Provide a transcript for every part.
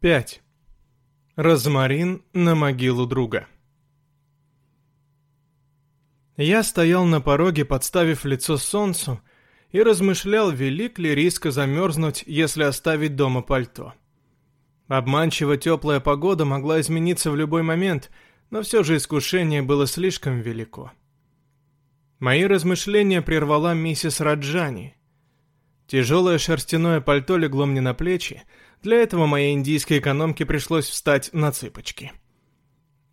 5. Розмарин на могилу друга. Я стоял на пороге, подставив лицо солнцу, и размышлял, велик ли риск замерзнуть, если оставить дома пальто. Обманчиво теплая погода могла измениться в любой момент, но все же искушение было слишком велико. Мои размышления прервала миссис Раджани. Тяжелое шерстяное пальто легло мне на плечи, для этого моей индийской экономке пришлось встать на цыпочки.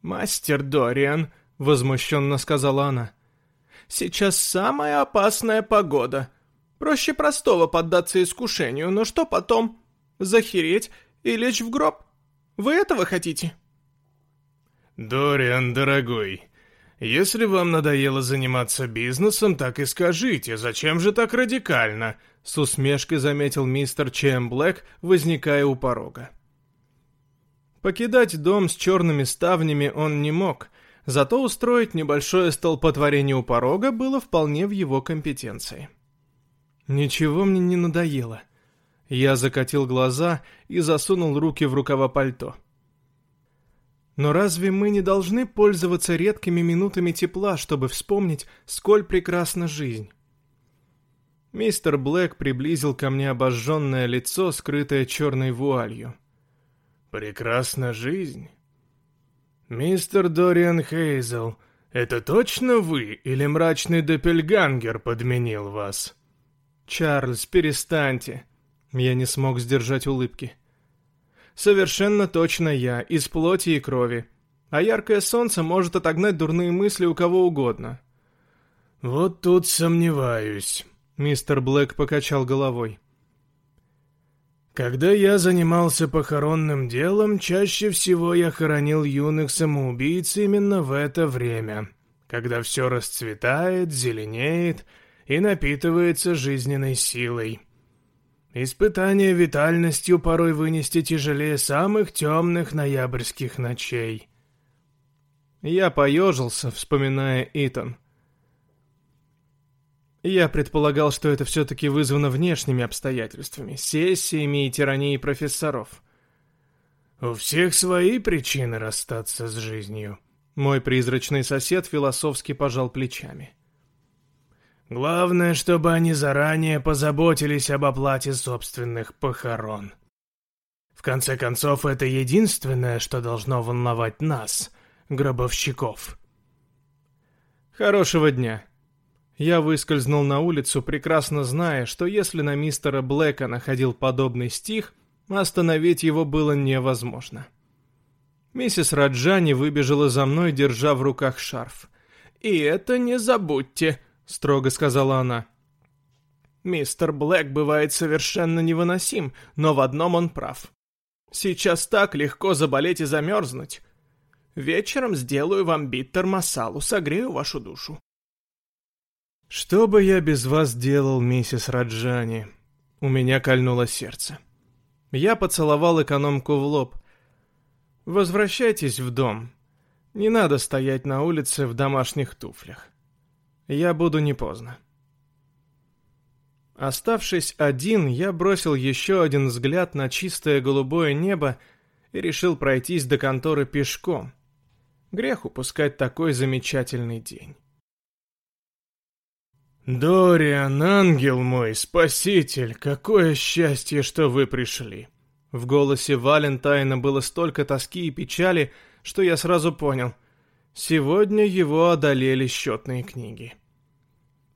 «Мастер Дориан», — возмущенно сказала она, — «сейчас самая опасная погода. Проще простого поддаться искушению, но что потом? Захереть и лечь в гроб? Вы этого хотите?» «Дориан, дорогой, если вам надоело заниматься бизнесом, так и скажите, зачем же так радикально?» С усмешкой заметил мистер Чем Блэк, возникая у порога. Покидать дом с черными ставнями он не мог, зато устроить небольшое столпотворение у порога было вполне в его компетенции. Ничего мне не надоело. Я закатил глаза и засунул руки в рукава пальто. Но разве мы не должны пользоваться редкими минутами тепла, чтобы вспомнить, сколь прекрасна жизнь? Мистер Блэк приблизил ко мне обожженное лицо, скрытое черной вуалью. «Прекрасна жизнь?» «Мистер Дориан Хейзел, это точно вы или мрачный Доппельгангер подменил вас?» «Чарльз, перестаньте!» Я не смог сдержать улыбки. Совершенно точно я, из плоти и крови. А яркое солнце может отогнать дурные мысли у кого угодно. Вот тут сомневаюсь. Мистер Блэк покачал головой. Когда я занимался похоронным делом, чаще всего я хоронил юных самоубийц именно в это время, когда все расцветает, зеленеет и напитывается жизненной силой. Испытание витальностью порой вынести тяжелее самых темных ноябрьских ночей. Я поежился, вспоминая Итан. Я предполагал, что это все-таки вызвано внешними обстоятельствами, сессиями и тиранией профессоров. «У всех свои причины расстаться с жизнью», — мой призрачный сосед философски пожал плечами. Главное, чтобы они заранее позаботились об оплате собственных похорон. В конце концов, это единственное, что должно волновать нас, гробовщиков. Хорошего дня. Я выскользнул на улицу, прекрасно зная, что если на мистера Блэка находил подобный стих, остановить его было невозможно. Миссис Раджани выбежала за мной, держа в руках шарф. «И это не забудьте», — строго сказала она. «Мистер Блэк бывает совершенно невыносим, но в одном он прав. Сейчас так легко заболеть и замерзнуть. Вечером сделаю вам биттер масалу, согрею вашу душу». «Что бы я без вас делал, миссис Раджани?» У меня кольнуло сердце. Я поцеловал экономку в лоб. «Возвращайтесь в дом. Не надо стоять на улице в домашних туфлях. Я буду не поздно. Оставшись один, я бросил еще один взгляд на чистое голубое небо и решил пройтись до конторы пешком. Грех упускать такой замечательный день. «Дориан, ангел мой, спаситель, какое счастье, что вы пришли!» В голосе Валентайна было столько тоски и печали, что я сразу понял — Сегодня его одолели счетные книги.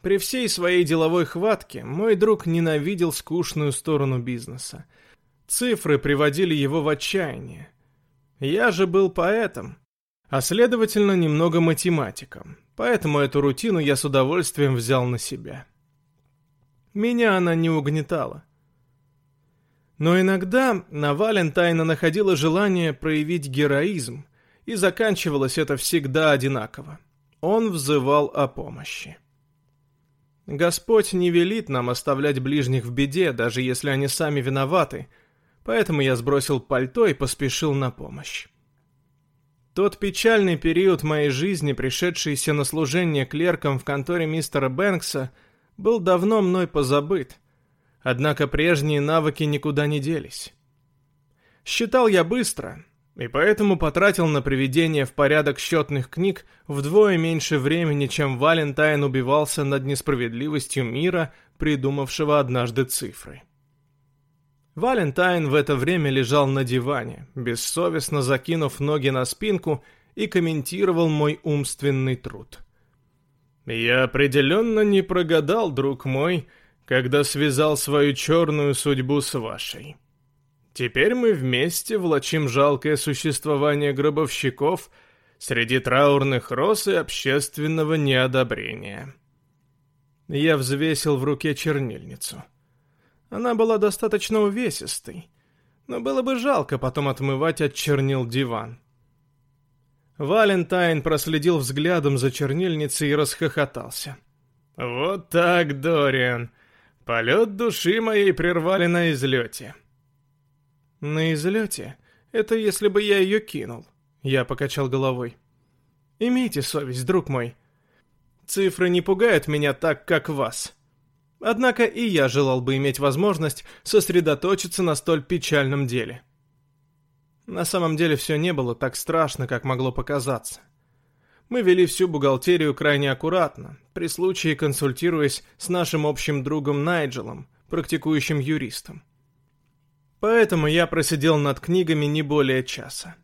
При всей своей деловой хватке мой друг ненавидел скучную сторону бизнеса. Цифры приводили его в отчаяние. Я же был поэтом, а следовательно немного математиком, поэтому эту рутину я с удовольствием взял на себя. Меня она не угнетала. Но иногда на Валентайна находило желание проявить героизм, и заканчивалось это всегда одинаково. Он взывал о помощи. Господь не велит нам оставлять ближних в беде, даже если они сами виноваты, поэтому я сбросил пальто и поспешил на помощь. Тот печальный период моей жизни, пришедшийся на служение клерком в конторе мистера Бэнкса, был давно мной позабыт, однако прежние навыки никуда не делись. Считал я быстро, и поэтому потратил на приведение в порядок счетных книг вдвое меньше времени, чем Валентайн убивался над несправедливостью мира, придумавшего однажды цифры. Валентайн в это время лежал на диване, бессовестно закинув ноги на спинку и комментировал мой умственный труд. «Я определенно не прогадал, друг мой, когда связал свою черную судьбу с вашей. Теперь мы вместе влачим жалкое существование гробовщиков среди траурных роз и общественного неодобрения». Я взвесил в руке чернильницу. Она была достаточно увесистой, но было бы жалко потом отмывать от чернил диван. Валентайн проследил взглядом за чернильницей и расхохотался. «Вот так, Дориан! Полет души моей прервали на излете!» «На излете? Это если бы я ее кинул», — я покачал головой. «Имейте совесть, друг мой. Цифры не пугают меня так, как вас. Однако и я желал бы иметь возможность сосредоточиться на столь печальном деле. На самом деле все не было так страшно, как могло показаться. Мы вели всю бухгалтерию крайне аккуратно, при случае консультируясь с нашим общим другом Найджелом, практикующим юристом. Поэтому я просидел над книгами не более часа.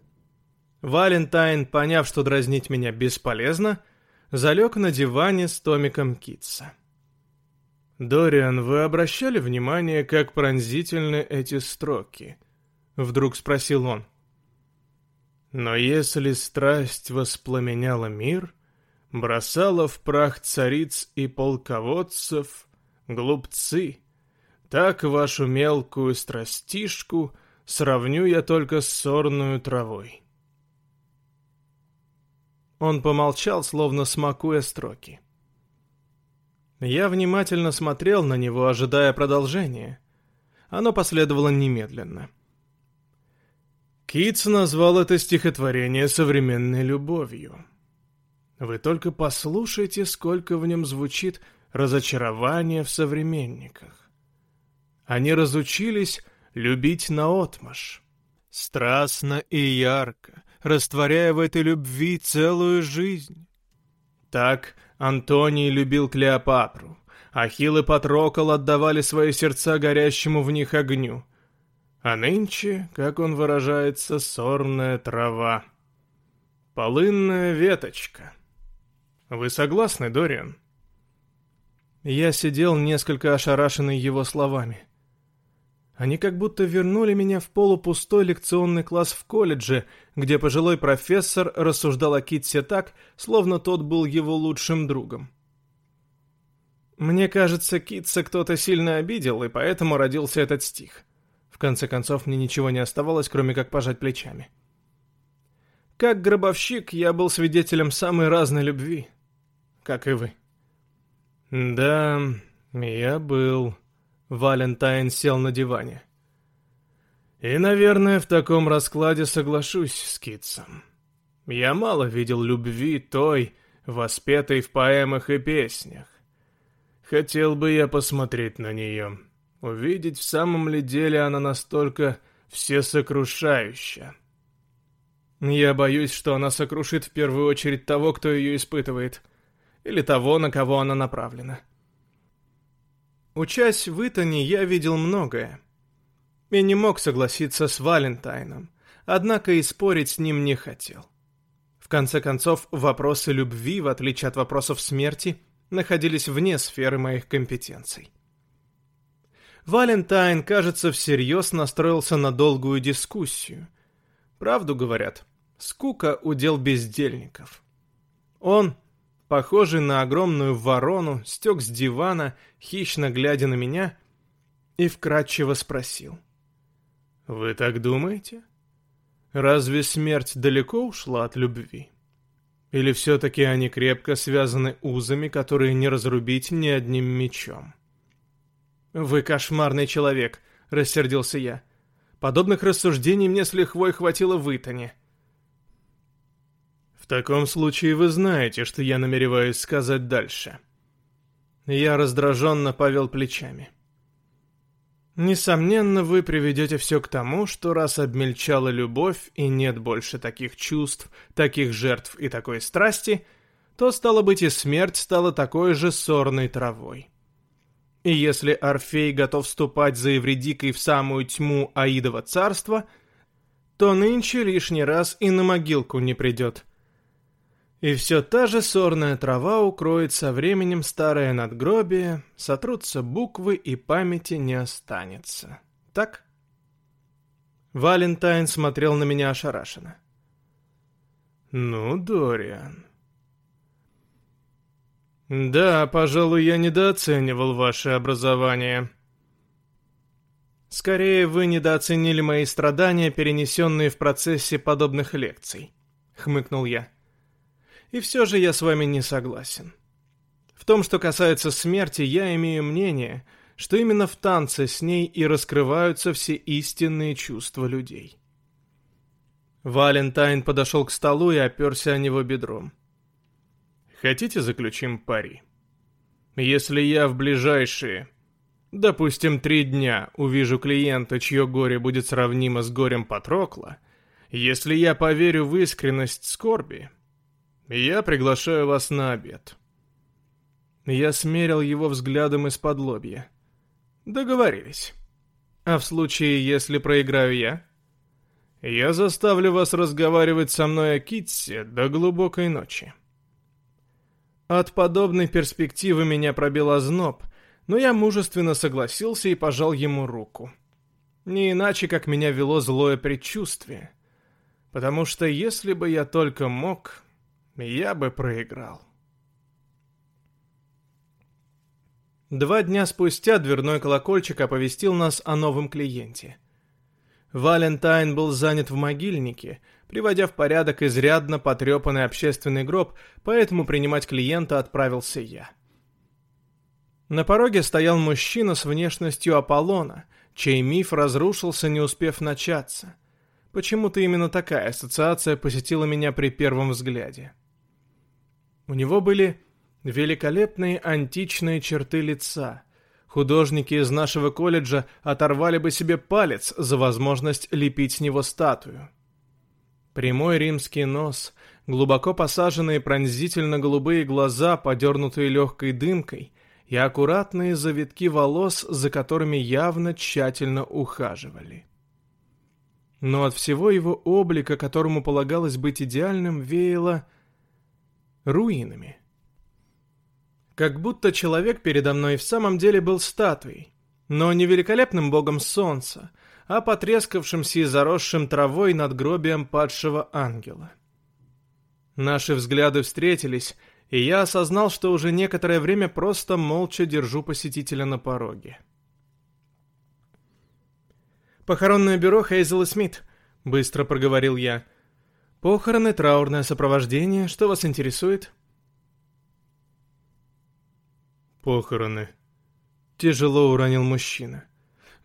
Валентайн, поняв, что дразнить меня бесполезно, залег на диване с томиком Китса. «Дориан, вы обращали внимание, как пронзительны эти строки?» Вдруг спросил он. «Но если страсть воспламеняла мир, бросала в прах цариц и полководцев, глупцы, так вашу мелкую страстишку сравню я только с сорную травой». Он помолчал, словно смакуя строки. Я внимательно смотрел на него, ожидая продолжения. Оно последовало немедленно. Китс назвал это стихотворение современной любовью. Вы только послушайте, сколько в нем звучит разочарование в современниках. Они разучились любить наотмашь, страстно и ярко, растворяя в этой любви целую жизнь. Так Антоний любил Клеопатру. Ахилл и Патрокол отдавали свои сердца горящему в них огню. А нынче, как он выражается, сорная трава. Полынная веточка. Вы согласны, Дориан? Я сидел несколько ошарашенный его словами. Они как будто вернули меня в полупустой лекционный класс в колледже, где пожилой профессор рассуждал о Китсе так, словно тот был его лучшим другом. Мне кажется, Китса кто-то сильно обидел, и поэтому родился этот стих. В конце концов, мне ничего не оставалось, кроме как пожать плечами. Как гробовщик, я был свидетелем самой разной любви. Как и вы. Да, я был... Валентайн сел на диване. И, наверное, в таком раскладе соглашусь с Китсом. Я мало видел любви той, воспетой в поэмах и песнях. Хотел бы я посмотреть на нее, увидеть, в самом ли деле она настолько всесокрушающая. Я боюсь, что она сокрушит в первую очередь того, кто ее испытывает, или того, на кого она направлена. Учась в Итоне, я видел многое. И не мог согласиться с Валентайном, однако и спорить с ним не хотел. В конце концов, вопросы любви, в отличие от вопросов смерти, находились вне сферы моих компетенций. Валентайн, кажется, всерьез настроился на долгую дискуссию. Правду говорят, скука — удел бездельников. Он, похожий на огромную ворону, стек с дивана, хищно глядя на меня, и вкратчиво спросил. «Вы так думаете? Разве смерть далеко ушла от любви? Или все-таки они крепко связаны узами, которые не разрубить ни одним мечом?» «Вы кошмарный человек», — рассердился я. «Подобных рассуждений мне с лихвой хватило в Итане». В таком случае вы знаете, что я намереваюсь сказать дальше. Я раздраженно повел плечами. Несомненно, вы приведете все к тому, что раз обмельчала любовь и нет больше таких чувств, таких жертв и такой страсти, то, стало быть, и смерть стала такой же сорной травой. И если Орфей готов вступать за Евредикой в самую тьму Аидова царства, то нынче лишний раз и на могилку не придет. И все та же сорная трава укроет со временем старое надгробие, сотрутся буквы и памяти не останется. Так? Валентайн смотрел на меня ошарашенно. «Ну, Дориан...» «Да, пожалуй, я недооценивал ваше образование». «Скорее, вы недооценили мои страдания, перенесенные в процессе подобных лекций», — хмыкнул я. «И все же я с вами не согласен. В том, что касается смерти, я имею мнение, что именно в танце с ней и раскрываются все истинные чувства людей». Валентайн подошел к столу и оперся о него бедром. Хотите заключим пари? Если я в ближайшие, допустим, три дня увижу клиента, чье горе будет сравнимо с горем Патрокла, если я поверю в искренность скорби, я приглашаю вас на обед. Я смерил его взглядом из-под лобья. Договорились. А в случае, если проиграю я? Я заставлю вас разговаривать со мной о Китсе до глубокой ночи. От подобной перспективы меня пробил озноб, но я мужественно согласился и пожал ему руку. Не иначе, как меня вело злое предчувствие. Потому что если бы я только мог, я бы проиграл. Два дня спустя дверной колокольчик оповестил нас о новом клиенте. Валентайн был занят в могильнике — приводя в порядок изрядно потрепанный общественный гроб, поэтому принимать клиента отправился я. На пороге стоял мужчина с внешностью Аполлона, чей миф разрушился, не успев начаться. Почему-то именно такая ассоциация посетила меня при первом взгляде. У него были великолепные античные черты лица. Художники из нашего колледжа оторвали бы себе палец за возможность лепить с него статую. Прямой римский нос, глубоко посаженные пронзительно-голубые глаза, подернутые легкой дымкой, и аккуратные завитки волос, за которыми явно тщательно ухаживали. Но от всего его облика, которому полагалось быть идеальным, веяло руинами. Как будто человек передо мной в самом деле был статуей, но не великолепным богом солнца, а потрескавшимся и заросшим травой над гробием падшего ангела. Наши взгляды встретились, и я осознал, что уже некоторое время просто молча держу посетителя на пороге. «Похоронное бюро Хейзел и Смит», — быстро проговорил я. «Похороны, траурное сопровождение, что вас интересует?» «Похороны», — тяжело уронил мужчина.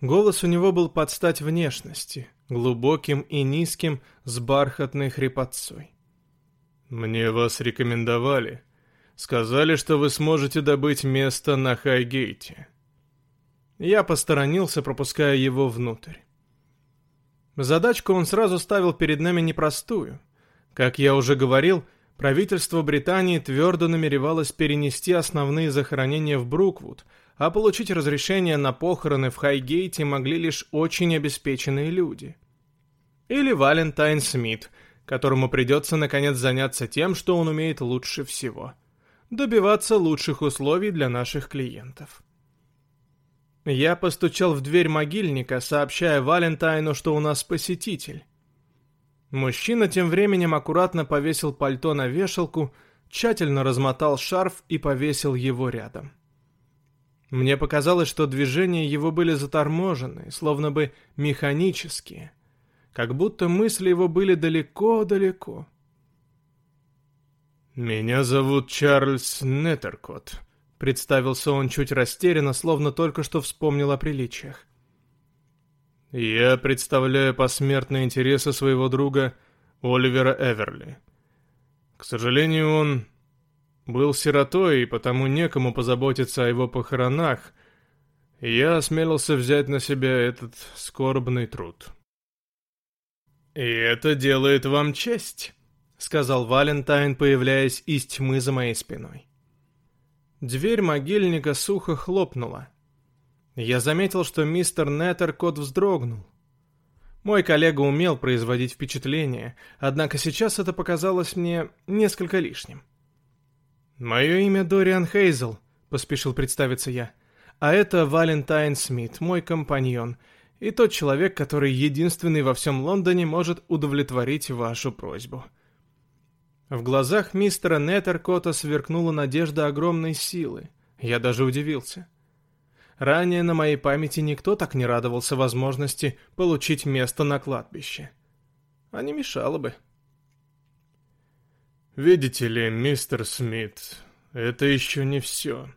Голос у него был под стать внешности, глубоким и низким, с бархатной хрипотцой. «Мне вас рекомендовали. Сказали, что вы сможете добыть место на Хайгейте». Я посторонился, пропуская его внутрь. Задачку он сразу ставил перед нами непростую. Как я уже говорил, правительство Британии твердо намеревалось перенести основные захоронения в Бруквуд – а получить разрешение на похороны в Хайгейте могли лишь очень обеспеченные люди. Или Валентайн Смит, которому придется наконец заняться тем, что он умеет лучше всего – добиваться лучших условий для наших клиентов. Я постучал в дверь могильника, сообщая Валентайну, что у нас посетитель. Мужчина тем временем аккуратно повесил пальто на вешалку, тщательно размотал шарф и повесил его рядом. Мне показалось, что движения его были заторможены, словно бы механические, как будто мысли его были далеко-далеко. «Меня зовут Чарльз Неттеркот», — представился он чуть растерянно, словно только что вспомнил о приличиях. «Я представляю посмертные интересы своего друга Оливера Эверли. К сожалению, он был сиротой, и потому некому позаботиться о его похоронах. я осмелился взять на себя этот скорбный труд. «И это делает вам честь», — сказал Валентайн, появляясь из тьмы за моей спиной. Дверь могильника сухо хлопнула. Я заметил, что мистер Неттеркот вздрогнул. Мой коллега умел производить впечатление, однако сейчас это показалось мне несколько лишним. «Мое имя Дориан Хейзел», — поспешил представиться я. «А это Валентайн Смит, мой компаньон, и тот человек, который единственный во всем Лондоне может удовлетворить вашу просьбу». В глазах мистера Неттеркота сверкнула надежда огромной силы. Я даже удивился. Ранее на моей памяти никто так не радовался возможности получить место на кладбище. А не мешало бы. «Видите ли, мистер Смит, это еще не все».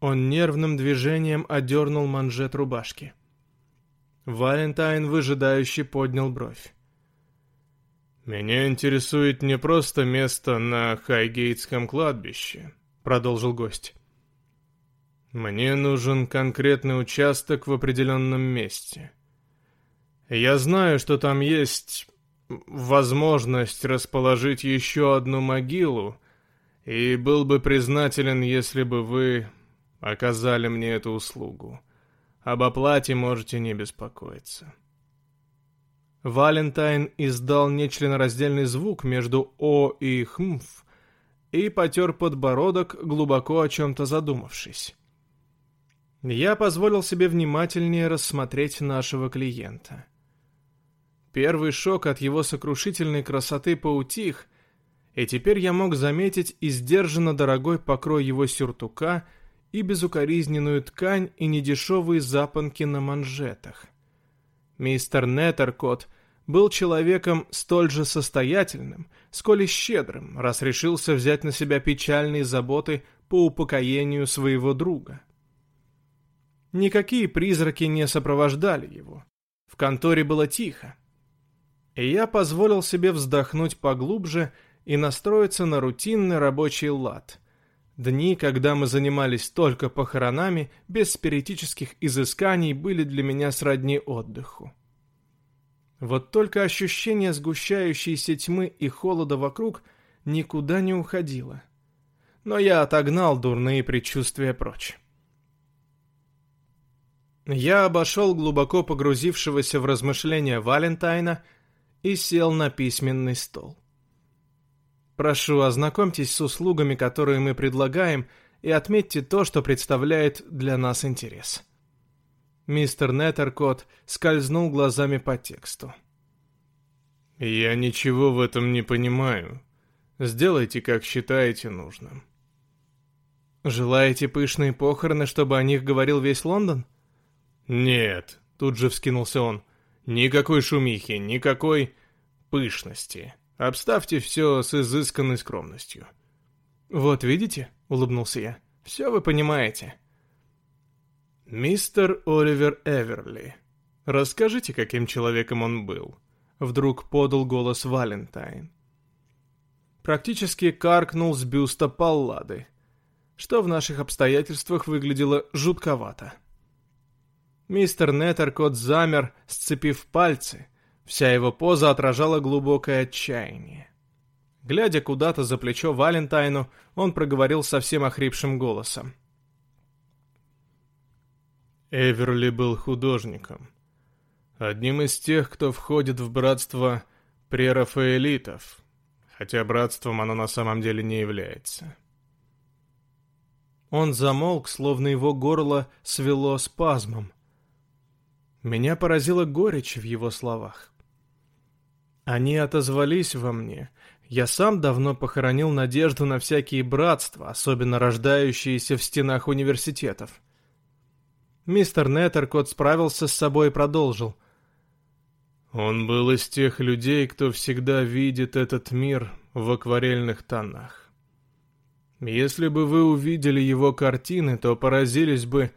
Он нервным движением одернул манжет рубашки. Валентайн выжидающе поднял бровь. «Меня интересует не просто место на Хайгейтском кладбище», — продолжил гость. «Мне нужен конкретный участок в определенном месте. Я знаю, что там есть возможность расположить еще одну могилу, и был бы признателен, если бы вы оказали мне эту услугу. Об оплате можете не беспокоиться». Валентайн издал нечленораздельный звук между «о» и «хмф» и потер подбородок, глубоко о чем-то задумавшись. Я позволил себе внимательнее рассмотреть нашего клиента. Первый шок от его сокрушительной красоты поутих, и теперь я мог заметить издержанно дорогой покрой его сюртука и безукоризненную ткань и недешевые запонки на манжетах. Мистер Неттеркот был человеком столь же состоятельным, сколь и щедрым, раз решился взять на себя печальные заботы по упокоению своего друга. Никакие призраки не сопровождали его. В конторе было тихо. И я позволил себе вздохнуть поглубже и настроиться на рутинный рабочий лад. Дни, когда мы занимались только похоронами, без спиритических изысканий, были для меня сродни отдыху. Вот только ощущение сгущающейся тьмы и холода вокруг никуда не уходило. Но я отогнал дурные предчувствия прочь. Я обошел глубоко погрузившегося в размышления Валентайна и сел на письменный стол. Прошу, ознакомьтесь с услугами, которые мы предлагаем, и отметьте то, что представляет для нас интерес. Мистер Неттеркот скользнул глазами по тексту. «Я ничего в этом не понимаю. Сделайте, как считаете нужным». «Желаете пышные похороны, чтобы о них говорил весь Лондон?» «Нет», — тут же вскинулся он. «Никакой шумихи, никакой пышности. Обставьте все с изысканной скромностью». «Вот видите?» — улыбнулся я. «Все вы понимаете». «Мистер Оливер Эверли, расскажите, каким человеком он был?» Вдруг подал голос Валентайн. Практически каркнул с бюста Паллады, что в наших обстоятельствах выглядело жутковато. Мистер Неттеркот замер, сцепив пальцы, Вся его поза отражала глубокое отчаяние. Глядя куда-то за плечо Валентайну, он проговорил совсем охрипшим голосом. Эверли был художником. Одним из тех, кто входит в братство прерафаэлитов, хотя братством оно на самом деле не является. Он замолк, словно его горло свело спазмом. Меня поразила горечь в его словах. Они отозвались во мне. Я сам давно похоронил надежду на всякие братства, особенно рождающиеся в стенах университетов. Мистер Неттеркот справился с собой и продолжил. Он был из тех людей, кто всегда видит этот мир в акварельных тонах. Если бы вы увидели его картины, то поразились бы,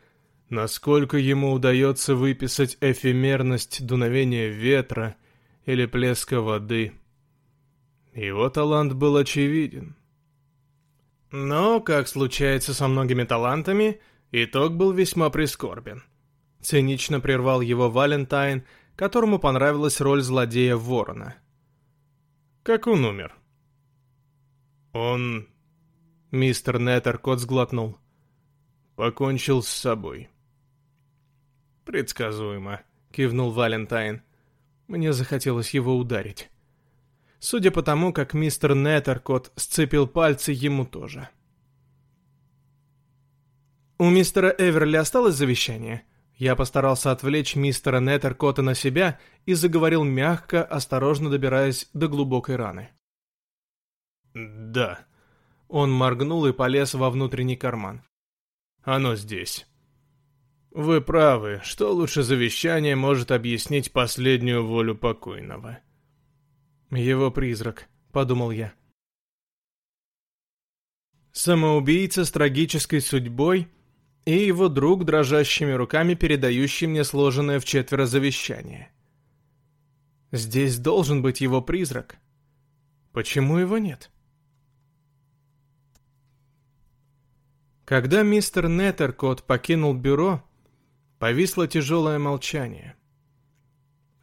насколько ему удается выписать эфемерность дуновения ветра или плеска воды. Его талант был очевиден. Но, как случается со многими талантами, итог был весьма прискорбен. Цинично прервал его Валентайн, которому понравилась роль злодея Ворона. Как он умер? Он... Мистер Неттеркот сглотнул. Покончил с собой. Предсказуемо, кивнул Валентайн. Мне захотелось его ударить. Судя по тому, как мистер Неттеркот сцепил пальцы, ему тоже. У мистера Эверли осталось завещание? Я постарался отвлечь мистера Неттеркота на себя и заговорил мягко, осторожно добираясь до глубокой раны. «Да». Он моргнул и полез во внутренний карман. «Оно здесь». «Вы правы, что лучше завещание может объяснить последнюю волю покойного». «Его призрак», — подумал я. Самоубийца с трагической судьбой — и его друг, дрожащими руками передающий мне сложенное в четверо завещание. Здесь должен быть его призрак. Почему его нет? Когда мистер Неттеркот покинул бюро, повисло тяжелое молчание.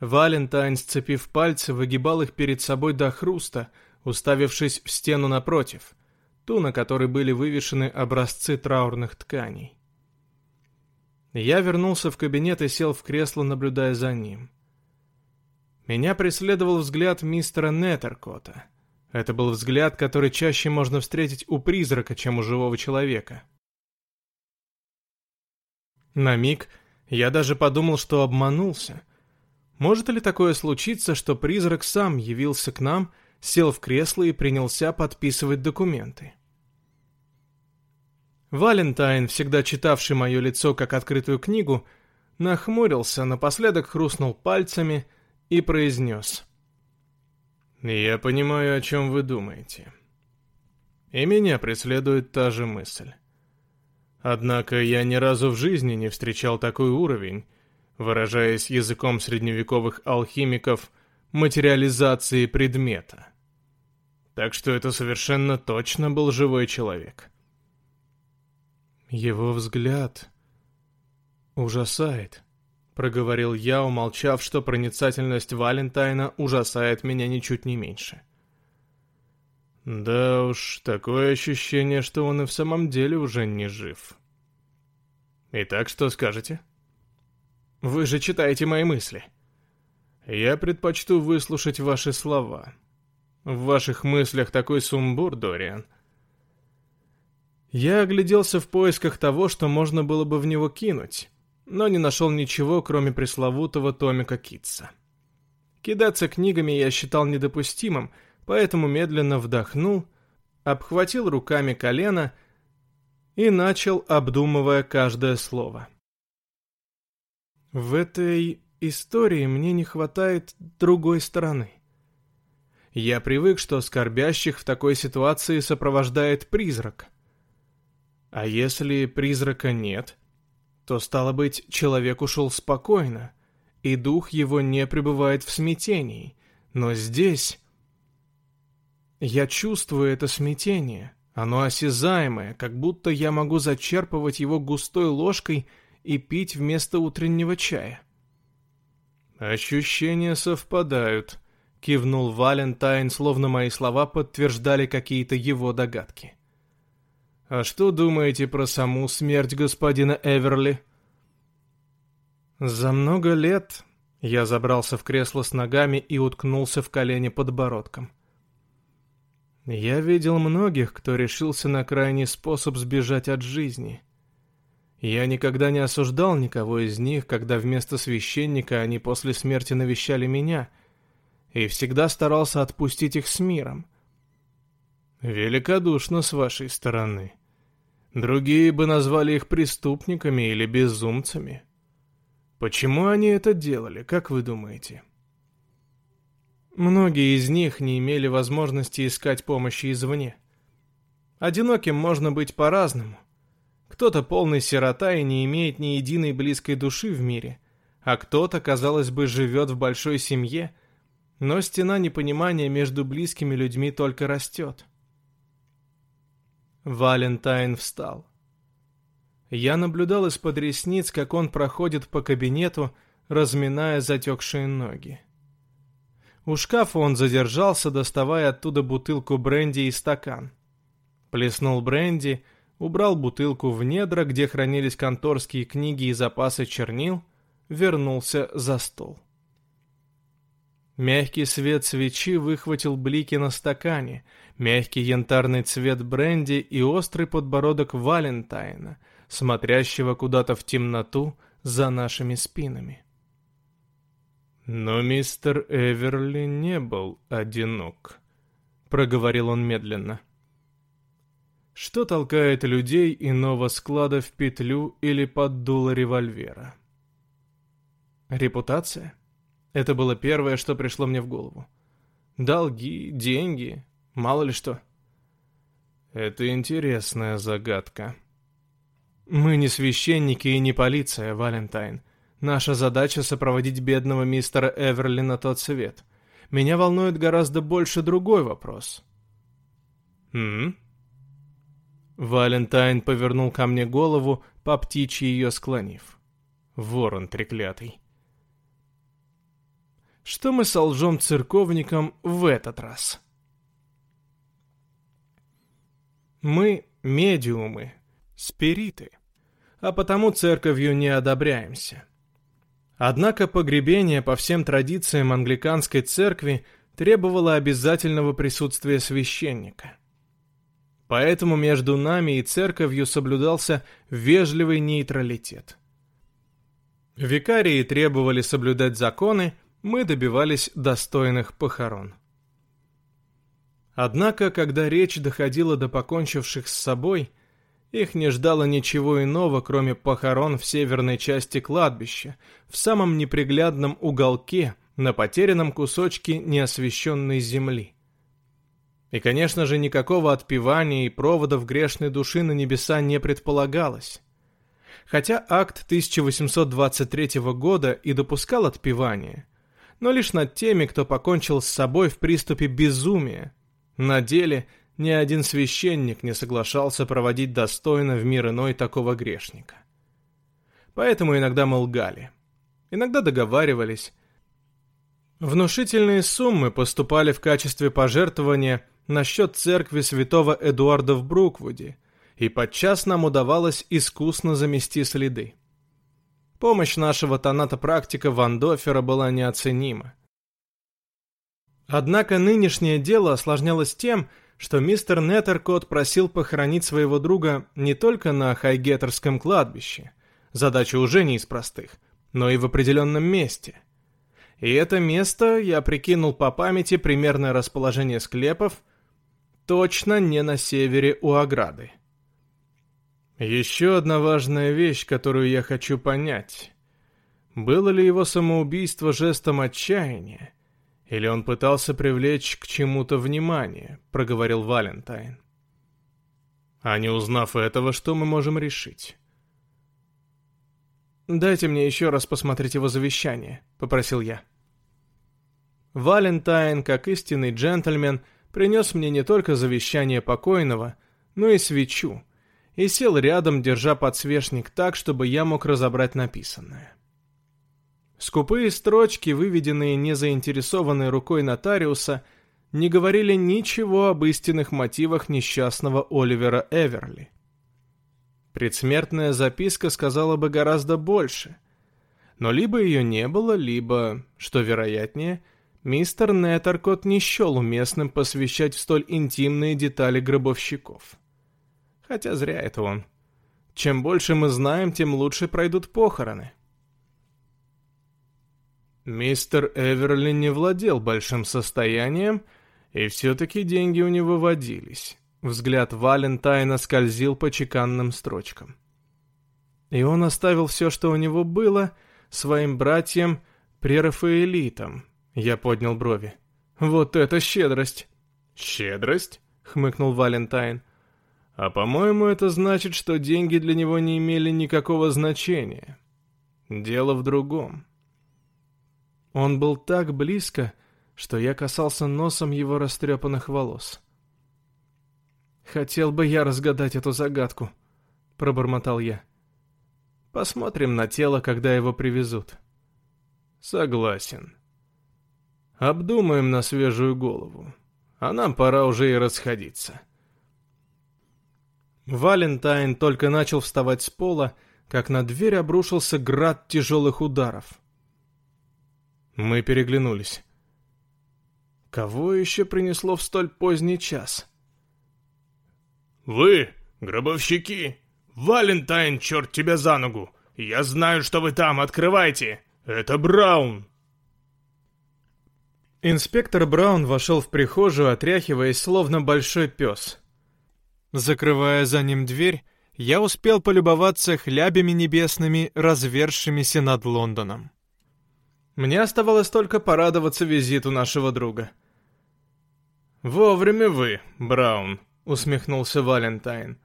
Валентайн, сцепив пальцы, выгибал их перед собой до хруста, уставившись в стену напротив, ту, на которой были вывешены образцы траурных тканей. Я вернулся в кабинет и сел в кресло, наблюдая за ним. Меня преследовал взгляд мистера Неттеркота. Это был взгляд, который чаще можно встретить у призрака, чем у живого человека. На миг я даже подумал, что обманулся. Может ли такое случиться, что призрак сам явился к нам, сел в кресло и принялся подписывать документы? Валентайн, всегда читавший мое лицо как открытую книгу, нахмурился, напоследок хрустнул пальцами и произнес. «Я понимаю, о чем вы думаете. И меня преследует та же мысль. Однако я ни разу в жизни не встречал такой уровень, выражаясь языком средневековых алхимиков, материализации предмета. Так что это совершенно точно был живой человек». Его взгляд ужасает, проговорил я, умолчав, что проницательность Валентайна ужасает меня ничуть не меньше. Да уж, такое ощущение, что он и в самом деле уже не жив. Итак, что скажете? Вы же читаете мои мысли. Я предпочту выслушать ваши слова. В ваших мыслях такой сумбур, Дориан — я огляделся в поисках того, что можно было бы в него кинуть, но не нашел ничего, кроме пресловутого томика Китса. Кидаться книгами я считал недопустимым, поэтому медленно вдохнул, обхватил руками колено и начал, обдумывая каждое слово. В этой истории мне не хватает другой стороны. Я привык, что скорбящих в такой ситуации сопровождает призрак — а если призрака нет, то, стало быть, человек ушел спокойно, и дух его не пребывает в смятении. Но здесь... Я чувствую это смятение. Оно осязаемое, как будто я могу зачерпывать его густой ложкой и пить вместо утреннего чая. Ощущения совпадают, кивнул Валентайн, словно мои слова подтверждали какие-то его догадки. А что думаете про саму смерть господина Эверли? За много лет я забрался в кресло с ногами и уткнулся в колени подбородком. Я видел многих, кто решился на крайний способ сбежать от жизни. Я никогда не осуждал никого из них, когда вместо священника они после смерти навещали меня, и всегда старался отпустить их с миром. Великодушно с вашей стороны. Другие бы назвали их преступниками или безумцами. Почему они это делали, как вы думаете? Многие из них не имели возможности искать помощи извне. Одиноким можно быть по-разному. Кто-то полный сирота и не имеет ни единой близкой души в мире, а кто-то, казалось бы, живет в большой семье, но стена непонимания между близкими людьми только растет. Валентайн встал. Я наблюдал из-под ресниц, как он проходит по кабинету, разминая затекшие ноги. У шкафа он задержался, доставая оттуда бутылку бренди и стакан. Плеснул бренди, убрал бутылку в недра, где хранились конторские книги и запасы чернил, вернулся за стол. Мягкий свет свечи выхватил блики на стакане, мягкий янтарный цвет бренди и острый подбородок Валентайна, смотрящего куда-то в темноту за нашими спинами. Но мистер Эверли не был одинок, проговорил он медленно. Что толкает людей иного склада в петлю или под дуло револьвера? Репутация? Это было первое, что пришло мне в голову. Долги, деньги, мало ли что. Это интересная загадка. Мы не священники и не полиция, Валентайн. Наша задача — сопроводить бедного мистера Эверли на тот свет. Меня волнует гораздо больше другой вопрос. «М?», Валентайн повернул ко мне голову, по птичьи ее склонив. Ворон треклятый. Что мы солжем церковникам в этот раз? Мы медиумы, спириты, а потому церковью не одобряемся. Однако погребение по всем традициям англиканской церкви требовало обязательного присутствия священника. Поэтому между нами и церковью соблюдался вежливый нейтралитет. Викарии требовали соблюдать законы, мы добивались достойных похорон. Однако, когда речь доходила до покончивших с собой, их не ждало ничего иного, кроме похорон в северной части кладбища, в самом неприглядном уголке, на потерянном кусочке неосвещенной земли. И, конечно же, никакого отпевания и проводов грешной души на небеса не предполагалось. Хотя акт 1823 года и допускал отпевание, но лишь над теми, кто покончил с собой в приступе безумия. На деле – ни один священник не соглашался проводить достойно в мир иной такого грешника. Поэтому иногда мы лгали. Иногда договаривались. Внушительные суммы поступали в качестве пожертвования на счет церкви святого Эдуарда в Бруквуде, и подчас нам удавалось искусно замести следы. Помощь нашего тоната-практика Вандофера была неоценима. Однако нынешнее дело осложнялось тем, что мистер Неттеркот просил похоронить своего друга не только на Хайгеттерском кладбище, задача уже не из простых, но и в определенном месте. И это место, я прикинул по памяти примерное расположение склепов, точно не на севере у ограды. Еще одна важная вещь, которую я хочу понять. Было ли его самоубийство жестом отчаяния, или он пытался привлечь к чему-то внимание, проговорил Валентайн. А не узнав этого, что мы можем решить? «Дайте мне еще раз посмотреть его завещание», — попросил я. Валентайн, как истинный джентльмен, принес мне не только завещание покойного, но и свечу, и сел рядом, держа подсвечник так, чтобы я мог разобрать написанное. Скупые строчки, выведенные незаинтересованной рукой нотариуса, не говорили ничего об истинных мотивах несчастного Оливера Эверли. Предсмертная записка сказала бы гораздо больше. Но либо ее не было, либо, что вероятнее, мистер Неттеркот не счел уместным посвящать в столь интимные детали гробовщиков. Хотя зря это он. Чем больше мы знаем, тем лучше пройдут похороны. Мистер Эверли не владел большим состоянием, и все-таки деньги у него водились. Взгляд Валентайна скользил по чеканным строчкам. И он оставил все, что у него было, своим братьям прерафаэлитам. Я поднял брови. Вот это щедрость! Щедрость? Хмыкнул Валентайн. А по-моему, это значит, что деньги для него не имели никакого значения. Дело в другом. Он был так близко, что я касался носом его растрепанных волос. «Хотел бы я разгадать эту загадку», — пробормотал я. Посмотрим на тело, когда его привезут. Согласен. Обдумаем на свежую голову. А нам пора уже и расходиться. Валентайн только начал вставать с пола, как на дверь обрушился град тяжелых ударов. Мы переглянулись. Кого еще принесло в столь поздний час? «Вы, гробовщики! Валентайн, черт тебя за ногу! Я знаю, что вы там, открывайте! Это Браун!» Инспектор Браун вошел в прихожую, отряхиваясь, словно большой пес. Закрывая за ним дверь, я успел полюбоваться хлябями небесными, развершимися над Лондоном. Мне оставалось только порадоваться визиту нашего друга. «Вовремя вы, Браун», — усмехнулся Валентайн.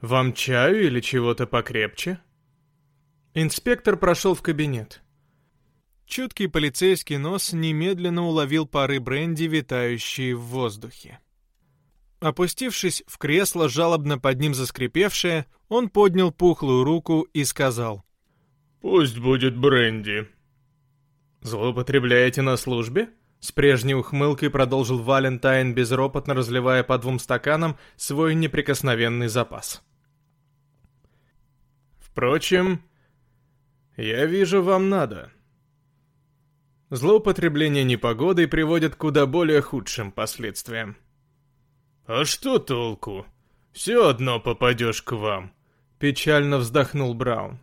«Вам чаю или чего-то покрепче?» Инспектор прошел в кабинет. Чуткий полицейский нос немедленно уловил пары бренди, витающие в воздухе. Опустившись в кресло, жалобно под ним заскрипевшее, он поднял пухлую руку и сказал. «Пусть будет бренди». «Злоупотребляете на службе?» С прежней ухмылкой продолжил Валентайн, безропотно разливая по двум стаканам свой неприкосновенный запас. «Впрочем, я вижу, вам надо. Злоупотребление непогодой приводит к куда более худшим последствиям». «А что толку? Все одно попадешь к вам», — печально вздохнул Браун.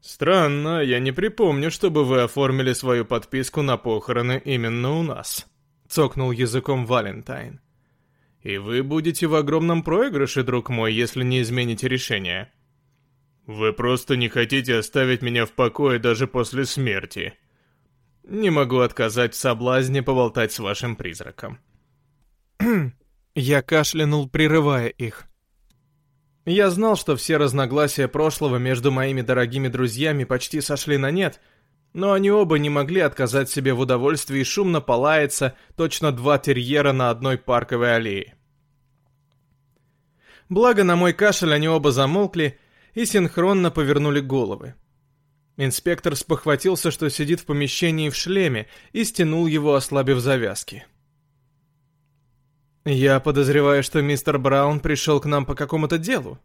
«Странно, я не припомню, чтобы вы оформили свою подписку на похороны именно у нас», — цокнул языком Валентайн. «И вы будете в огромном проигрыше, друг мой, если не измените решение». «Вы просто не хотите оставить меня в покое даже после смерти». «Не могу отказать в соблазне поболтать с вашим призраком». Я кашлянул, прерывая их. Я знал, что все разногласия прошлого между моими дорогими друзьями почти сошли на нет, но они оба не могли отказать себе в удовольствии шумно полаяться точно два терьера на одной парковой аллее. Благо на мой кашель они оба замолкли и синхронно повернули головы. Инспектор спохватился, что сидит в помещении в шлеме, и стянул его, ослабив завязки. «Я подозреваю, что мистер Браун пришел к нам по какому-то делу».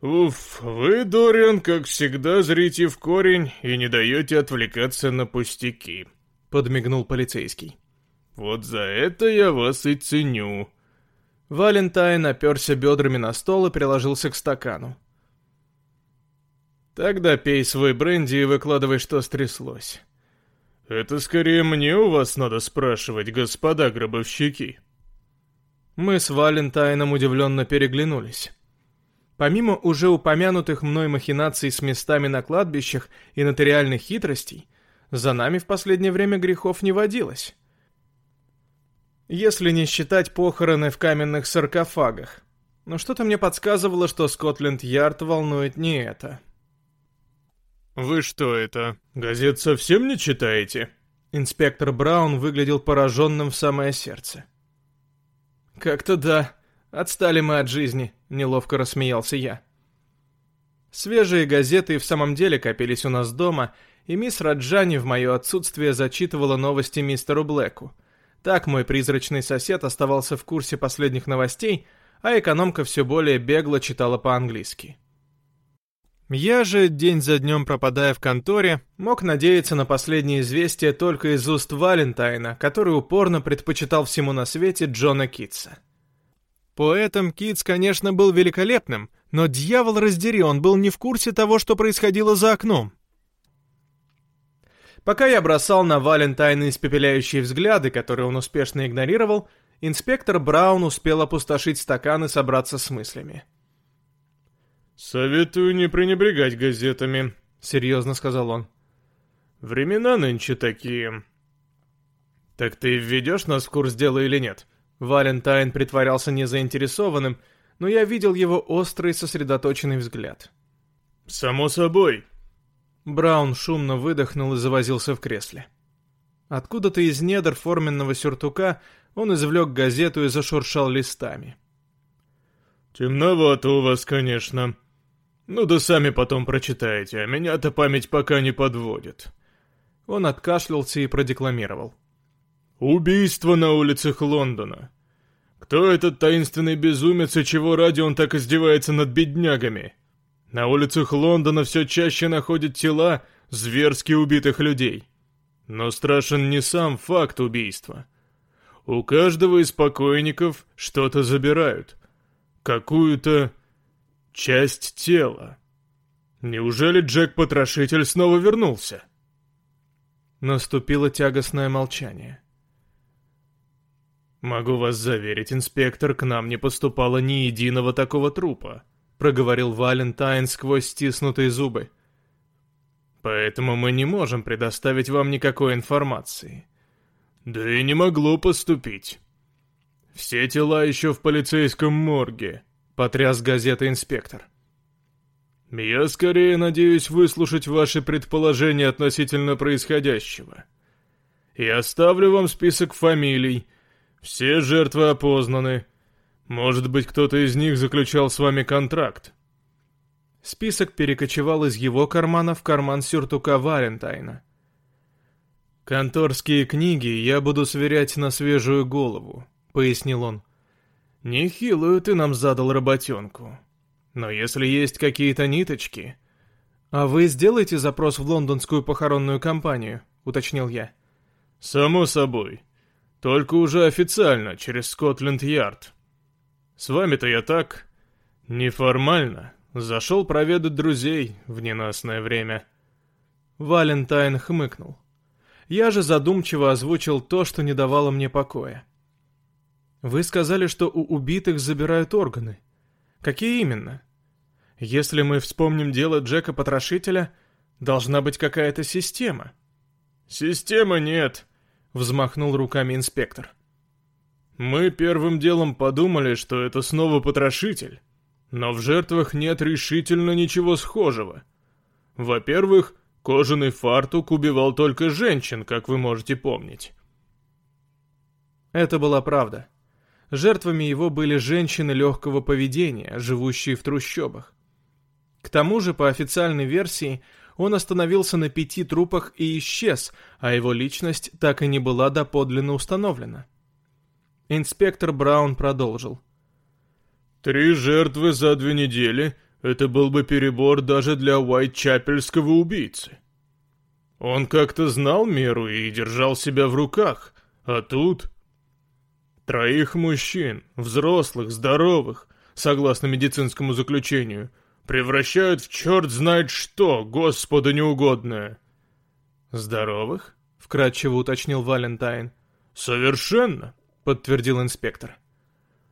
«Уф, вы, Дориан, как всегда, зрите в корень и не даете отвлекаться на пустяки», — подмигнул полицейский. «Вот за это я вас и ценю». Валентайн оперся бедрами на стол и приложился к стакану. «Тогда пей свой бренди и выкладывай, что стряслось». «Это скорее мне у вас надо спрашивать, господа гробовщики». Мы с Валентайном удивленно переглянулись. Помимо уже упомянутых мной махинаций с местами на кладбищах и нотариальных хитростей, за нами в последнее время грехов не водилось. Если не считать похороны в каменных саркофагах. Но что-то мне подсказывало, что Скотленд-Ярд волнует не это. «Вы что это, газет совсем не читаете?» Инспектор Браун выглядел пораженным в самое сердце. «Как-то да. Отстали мы от жизни», — неловко рассмеялся я. Свежие газеты в самом деле копились у нас дома, и мисс Раджани в мое отсутствие зачитывала новости мистеру Блэку. Так мой призрачный сосед оставался в курсе последних новостей, а экономка все более бегло читала по-английски. Я же, день за днем пропадая в конторе, мог надеяться на последнее известие только из уст Валентайна, который упорно предпочитал всему на свете Джона Китса. Поэтом Китс, конечно, был великолепным, но дьявол раздери, он был не в курсе того, что происходило за окном. Пока я бросал на Валентайна испепеляющие взгляды, которые он успешно игнорировал, инспектор Браун успел опустошить стакан и собраться с мыслями. «Советую не пренебрегать газетами», — серьезно сказал он. «Времена нынче такие». «Так ты введешь нас в курс дела или нет?» Валентайн притворялся незаинтересованным, но я видел его острый сосредоточенный взгляд. «Само собой». Браун шумно выдохнул и завозился в кресле. Откуда-то из недр форменного сюртука он извлек газету и зашуршал листами. «Темновато у вас, конечно. Ну да сами потом прочитаете, а меня-то память пока не подводит. Он откашлялся и продекламировал. Убийство на улицах Лондона. Кто этот таинственный безумец и чего ради он так издевается над беднягами? На улицах Лондона все чаще находят тела зверски убитых людей. Но страшен не сам факт убийства. У каждого из покойников что-то забирают. Какую-то часть тела. Неужели Джек-потрошитель снова вернулся? Наступило тягостное молчание. «Могу вас заверить, инспектор, к нам не поступало ни единого такого трупа», проговорил Валентайн сквозь стиснутые зубы. «Поэтому мы не можем предоставить вам никакой информации». «Да и не могло поступить. Все тела еще в полицейском морге», — потряс газета инспектор. «Я скорее надеюсь выслушать ваши предположения относительно происходящего. И оставлю вам список фамилий. Все жертвы опознаны. Может быть, кто-то из них заключал с вами контракт?» Список перекочевал из его кармана в карман сюртука Валентайна. «Конторские книги я буду сверять на свежую голову», — пояснил он. «Нехилую ты нам задал работенку. Но если есть какие-то ниточки...» «А вы сделаете запрос в лондонскую похоронную компанию?» — уточнил я. «Само собой. Только уже официально, через Скотленд-Ярд. С вами-то я так... неформально. Зашел проведать друзей в ненастное время». Валентайн хмыкнул. Я же задумчиво озвучил то, что не давало мне покоя. «Вы сказали, что у убитых забирают органы. Какие именно?» Если мы вспомним дело Джека-потрошителя, должна быть какая-то система. Системы нет, взмахнул руками инспектор. Мы первым делом подумали, что это снова потрошитель, но в жертвах нет решительно ничего схожего. Во-первых, кожаный фартук убивал только женщин, как вы можете помнить. Это была правда. Жертвами его были женщины легкого поведения, живущие в трущобах. К тому же, по официальной версии, он остановился на пяти трупах и исчез, а его личность так и не была доподлинно установлена. Инспектор Браун продолжил. «Три жертвы за две недели — это был бы перебор даже для Уайтчапельского убийцы. Он как-то знал меру и держал себя в руках, а тут... Троих мужчин, взрослых, здоровых, согласно медицинскому заключению — превращают в черт знает что, господу неугодное. Здоровых? Вкратчиво уточнил Валентайн. Совершенно, подтвердил инспектор.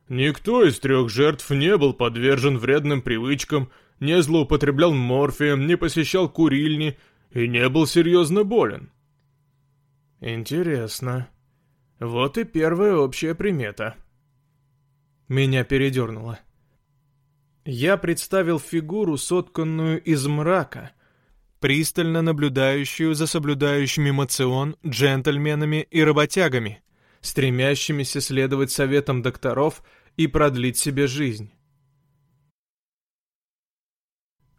Никто из трех жертв не был подвержен вредным привычкам, не злоупотреблял морфием, не посещал курильни и не был серьезно болен. Интересно. Вот и первая общая примета. Меня передернуло. Я представил фигуру, сотканную из мрака, пристально наблюдающую за соблюдающими мацион джентльменами и работягами, стремящимися следовать советам докторов и продлить себе жизнь.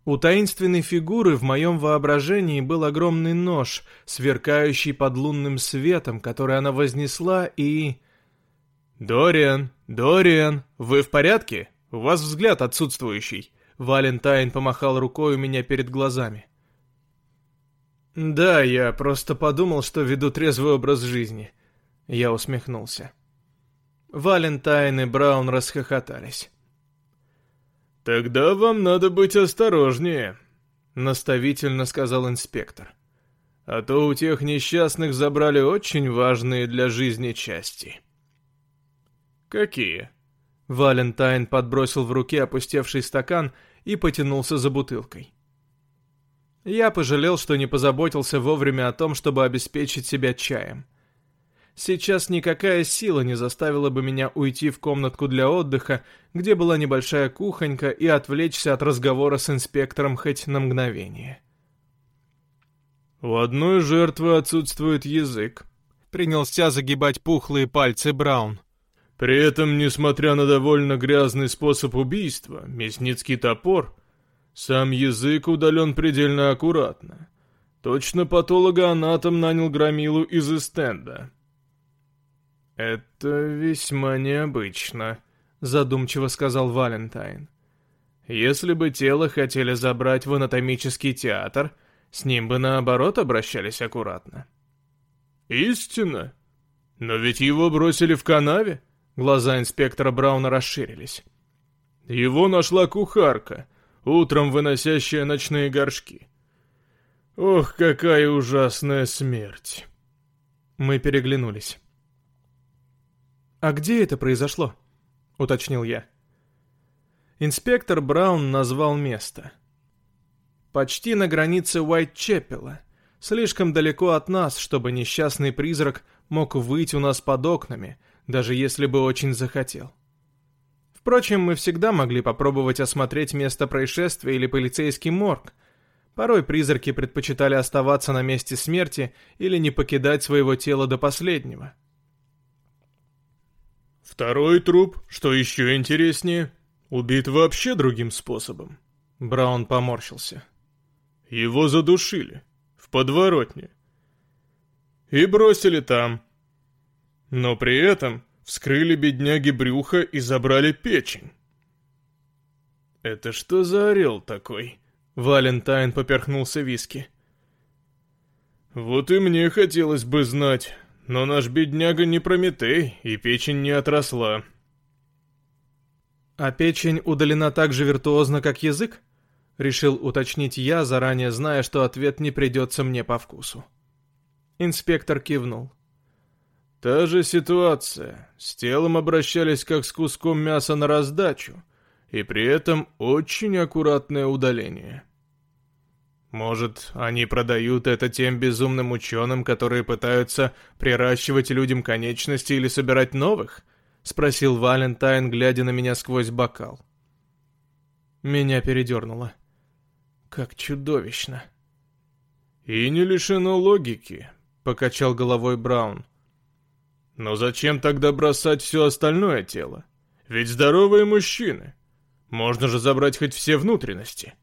У таинственной фигуры в моем воображении был огромный нож, сверкающий под лунным светом, который она вознесла, и... «Дориан! Дориан! Вы в порядке?» «У вас взгляд отсутствующий». Валентайн помахал рукой у меня перед глазами. «Да, я просто подумал, что веду трезвый образ жизни». Я усмехнулся. Валентайн и Браун расхохотались. «Тогда вам надо быть осторожнее», — наставительно сказал инспектор. «А то у тех несчастных забрали очень важные для жизни части». «Какие?» Валентайн подбросил в руке опустевший стакан и потянулся за бутылкой. Я пожалел, что не позаботился вовремя о том, чтобы обеспечить себя чаем. Сейчас никакая сила не заставила бы меня уйти в комнатку для отдыха, где была небольшая кухонька, и отвлечься от разговора с инспектором хоть на мгновение. «У одной жертвы отсутствует язык», — принялся загибать пухлые пальцы Браун. При этом, несмотря на довольно грязный способ убийства, мясницкий топор, Сам язык удален предельно аккуратно. Точно патологоанатом нанял громилу из эстенда. «Это весьма необычно», — задумчиво сказал Валентайн. «Если бы тело хотели забрать в анатомический театр, с ним бы наоборот обращались аккуратно». «Истинно? Но ведь его бросили в канаве?» Глаза инспектора Брауна расширились. «Его нашла кухарка, утром выносящая ночные горшки. Ох, какая ужасная смерть!» Мы переглянулись. «А где это произошло?» — уточнил я. Инспектор Браун назвал место. «Почти на границе Уайт-Чеппела. Слишком далеко от нас, чтобы несчастный призрак мог выйти у нас под окнами, даже если бы очень захотел. Впрочем, мы всегда могли попробовать осмотреть место происшествия или полицейский морг. Порой призраки предпочитали оставаться на месте смерти или не покидать своего тела до последнего». Второй труп, что еще интереснее, убит вообще другим способом. Браун поморщился. Его задушили. В подворотне. И бросили там. Но при этом вскрыли бедняги брюха и забрали печень. «Это что за орел такой?» Валентайн поперхнулся виски. «Вот и мне хотелось бы знать, но наш бедняга не Прометей, и печень не отросла. А печень удалена так же виртуозно, как язык? Решил уточнить я, заранее зная, что ответ не придется мне по вкусу. Инспектор кивнул. Та же ситуация. С телом обращались как с куском мяса на раздачу, и при этом очень аккуратное удаление. Может, они продают это тем безумным ученым, которые пытаются приращивать людям конечности или собирать новых? Спросил Валентайн, глядя на меня сквозь бокал. Меня передернуло. Как чудовищно. И не лишено логики, покачал головой Браун. Но зачем тогда бросать все остальное тело? Ведь здоровые мужчины. Можно же забрать хоть все внутренности. —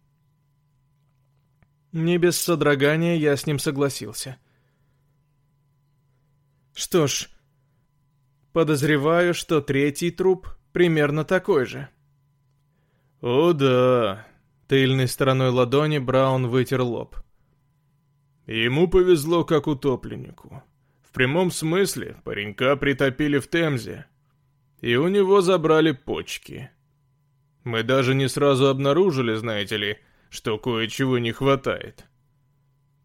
не без содрогания я с ним согласился. Что ж, подозреваю, что третий труп примерно такой же. О да, тыльной стороной ладони Браун вытер лоб. Ему повезло как утопленнику. В прямом смысле паренька притопили в Темзе, и у него забрали почки. Мы даже не сразу обнаружили, знаете ли, что кое-чего не хватает.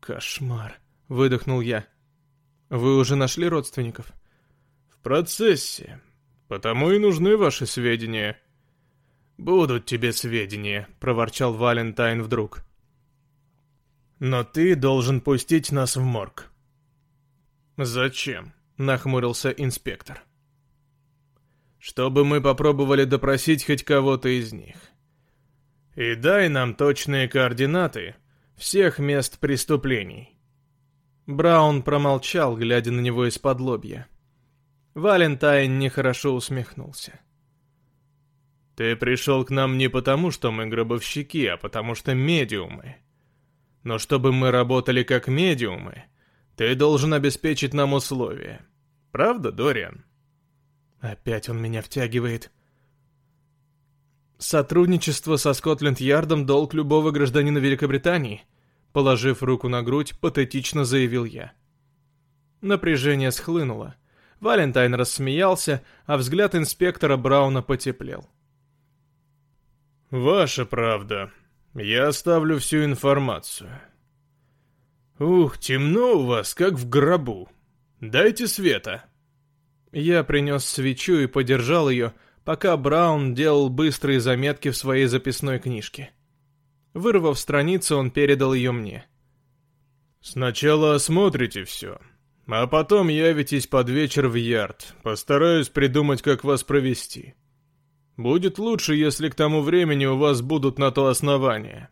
Кошмар, выдохнул я. Вы уже нашли родственников? В процессе. Потому и нужны ваши сведения. Будут тебе сведения, проворчал Валентайн вдруг. Но ты должен пустить нас в морг. Зачем? нахмурился инспектор. Чтобы мы попробовали допросить хоть кого-то из них. И дай нам точные координаты всех мест преступлений. Браун промолчал, глядя на него из-под лобья. Валентайн нехорошо усмехнулся. «Ты пришел к нам не потому, что мы гробовщики, а потому что медиумы. Но чтобы мы работали как медиумы, ты должен обеспечить нам условия. Правда, Дориан?» Опять он меня втягивает. Сотрудничество со Скотленд-Ярдом – долг любого гражданина Великобритании, положив руку на грудь, патетично заявил я. Напряжение схлынуло. Валентайн рассмеялся, а взгляд инспектора Брауна потеплел. «Ваша правда. Я оставлю всю информацию. Ух, темно у вас, как в гробу. Дайте света». Я принес свечу и подержал ее, пока Браун делал быстрые заметки в своей записной книжке. Вырвав страницу, он передал ее мне. «Сначала осмотрите все, а потом явитесь под вечер в Ярд. Постараюсь придумать, как вас провести. Будет лучше, если к тому времени у вас будут на то основания».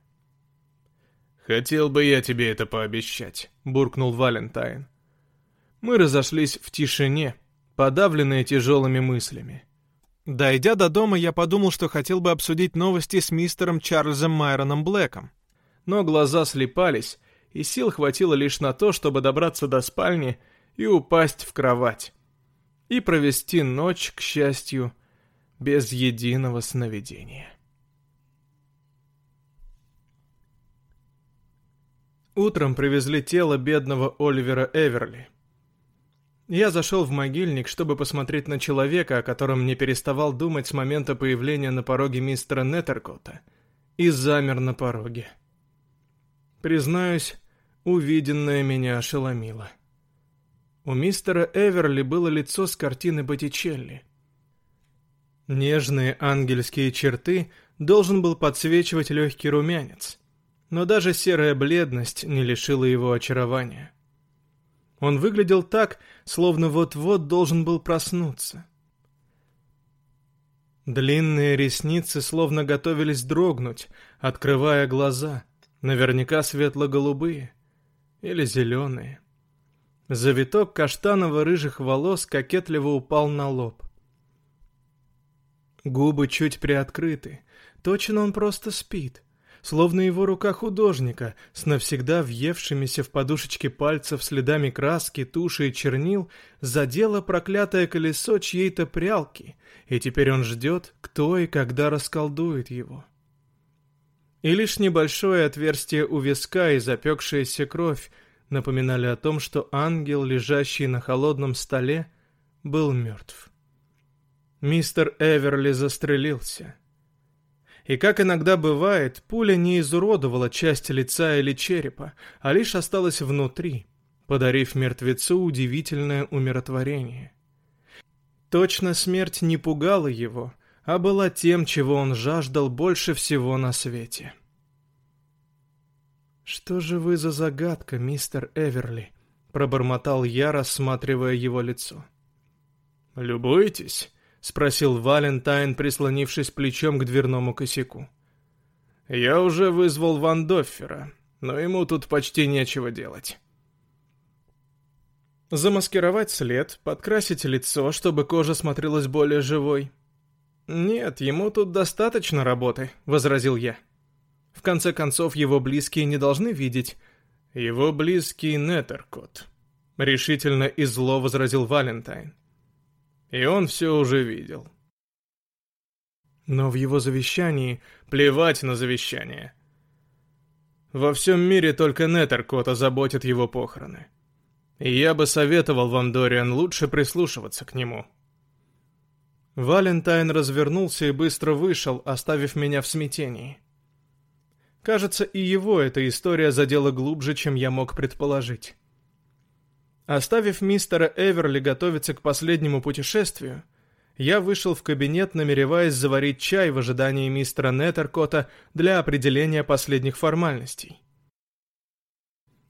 «Хотел бы я тебе это пообещать», — буркнул Валентайн. Мы разошлись в тишине, подавленные тяжелыми мыслями. Дойдя до дома, я подумал, что хотел бы обсудить новости с мистером Чарльзом Майроном Блэком. Но глаза слепались, и сил хватило лишь на то, чтобы добраться до спальни и упасть в кровать. И провести ночь, к счастью, без единого сновидения. Утром привезли тело бедного Оливера Эверли. Я зашел в могильник, чтобы посмотреть на человека, о котором не переставал думать с момента появления на пороге мистера Неттеркота, и замер на пороге. Признаюсь, увиденное меня ошеломило. У мистера Эверли было лицо с картины Боттичелли. Нежные ангельские черты должен был подсвечивать легкий румянец, но даже серая бледность не лишила его очарования. Он выглядел так, словно вот-вот должен был проснуться. Длинные ресницы словно готовились дрогнуть, открывая глаза, наверняка светло-голубые или зеленые. Завиток каштаново-рыжих волос кокетливо упал на лоб. Губы чуть приоткрыты. Точно он просто спит. Словно его рука художника, с навсегда въевшимися в подушечки пальцев следами краски, туши и чернил, задела проклятое колесо чьей-то прялки, и теперь он ждет, кто и когда расколдует его. И лишь небольшое отверстие у виска и запекшаяся кровь напоминали о том, что ангел, лежащий на холодном столе, был мертв. Мистер Эверли застрелился. И как иногда бывает, пуля не изуродовала часть лица или черепа, а лишь осталась внутри, подарив мертвецу удивительное умиротворение. Точно смерть не пугала его, а была тем, чего он жаждал больше всего на свете. «Что же вы за загадка, мистер Эверли?» — пробормотал я, рассматривая его лицо. «Любуетесь?» — спросил Валентайн, прислонившись плечом к дверному косяку. «Я уже вызвал Ван Доффера, но ему тут почти нечего делать». Замаскировать след, подкрасить лицо, чтобы кожа смотрелась более живой. «Нет, ему тут достаточно работы», — возразил я. В конце концов, его близкие не должны видеть. Его близкий Неттеркот. Решительно и зло возразил Валентайн. И он все уже видел. Но в его завещании... Плевать на завещание. Во всем мире только Неттеркота заботит его похороны. И я бы советовал вам, Дориан, лучше прислушиваться к нему. Валентайн развернулся и быстро вышел, оставив меня в смятении. Кажется, и его эта история задела глубже, чем я мог предположить. Оставив мистера Эверли готовиться к последнему путешествию, я вышел в кабинет, намереваясь заварить чай в ожидании мистера Неттеркота для определения последних формальностей.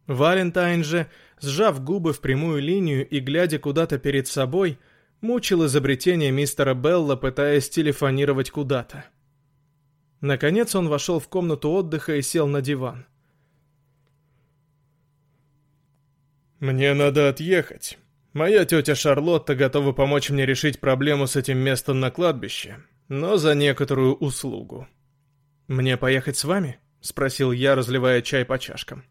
Валентайн же, сжав губы в прямую линию и глядя куда-то перед собой, мучил изобретение мистера Белла, пытаясь телефонировать куда-то. Наконец он вошел в комнату отдыха и сел на диван. «Мне надо отъехать. Моя тетя Шарлотта готова помочь мне решить проблему с этим местом на кладбище, но за некоторую услугу». «Мне поехать с вами?» — спросил я, разливая чай по чашкам.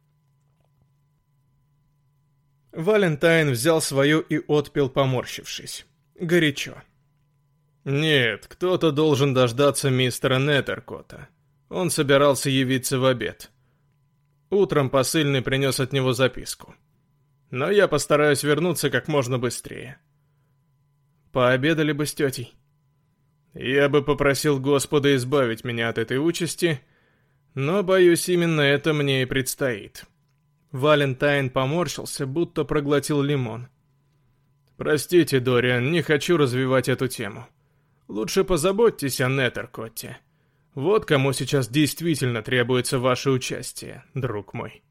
Валентайн взял свою и отпил, поморщившись. Горячо. «Нет, кто-то должен дождаться мистера Неттеркота. Он собирался явиться в обед. Утром посыльный принес от него записку. Но я постараюсь вернуться как можно быстрее». «Пообедали бы с тетей». «Я бы попросил Господа избавить меня от этой участи, но, боюсь, именно это мне и предстоит». Валентайн поморщился, будто проглотил лимон. «Простите, Дориан, не хочу развивать эту тему». Лучше позаботьтесь о Неттеркотте. Вот кому сейчас действительно требуется ваше участие, друг мой.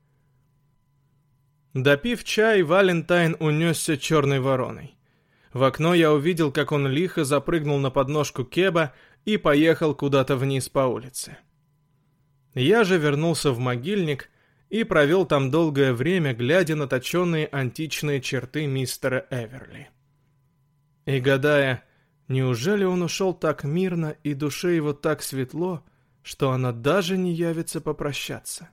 Допив чай, Валентайн унесся черной вороной. В окно я увидел, как он лихо запрыгнул на подножку Кеба и поехал куда-то вниз по улице. Я же вернулся в могильник и провел там долгое время, глядя на точенные античные черты мистера Эверли. И гадая, Неужели он ушел так мирно и душе его так светло, что она даже не явится попрощаться?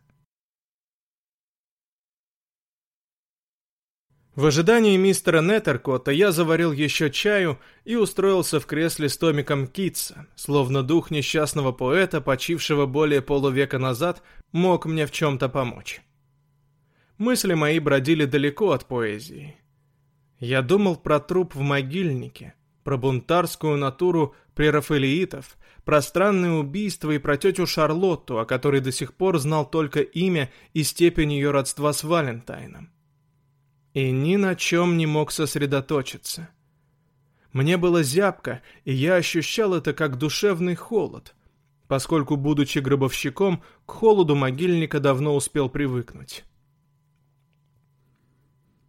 В ожидании мистера Неттеркота я заварил еще чаю и устроился в кресле с томиком Китса, словно дух несчастного поэта, почившего более полувека назад, мог мне в чем-то помочь. Мысли мои бродили далеко от поэзии. Я думал про труп в могильнике, про бунтарскую натуру прерафаэлиитов, про странные убийства и про тетю Шарлотту, о которой до сих пор знал только имя и степень ее родства с Валентайном и ни на чем не мог сосредоточиться. Мне было зябко, и я ощущал это как душевный холод, поскольку, будучи гробовщиком, к холоду могильника давно успел привыкнуть.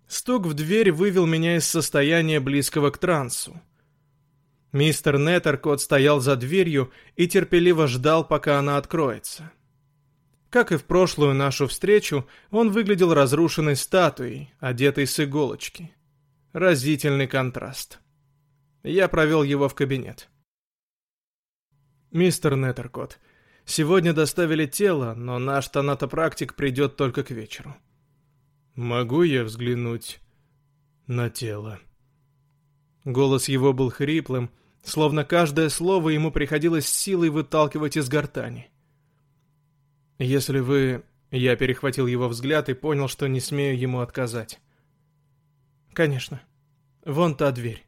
Стук в дверь вывел меня из состояния близкого к трансу. Мистер Неттеркот стоял за дверью и терпеливо ждал, пока она откроется. Как и в прошлую нашу встречу, он выглядел разрушенной статуей, одетой с иголочки. Разительный контраст. Я провел его в кабинет. «Мистер Неттеркот, сегодня доставили тело, но наш тонатопрактик придет только к вечеру». «Могу я взглянуть на тело?» Голос его был хриплым, словно каждое слово ему приходилось силой выталкивать из гортани. «Если вы...» Я перехватил его взгляд и понял, что не смею ему отказать. «Конечно. Вон та дверь».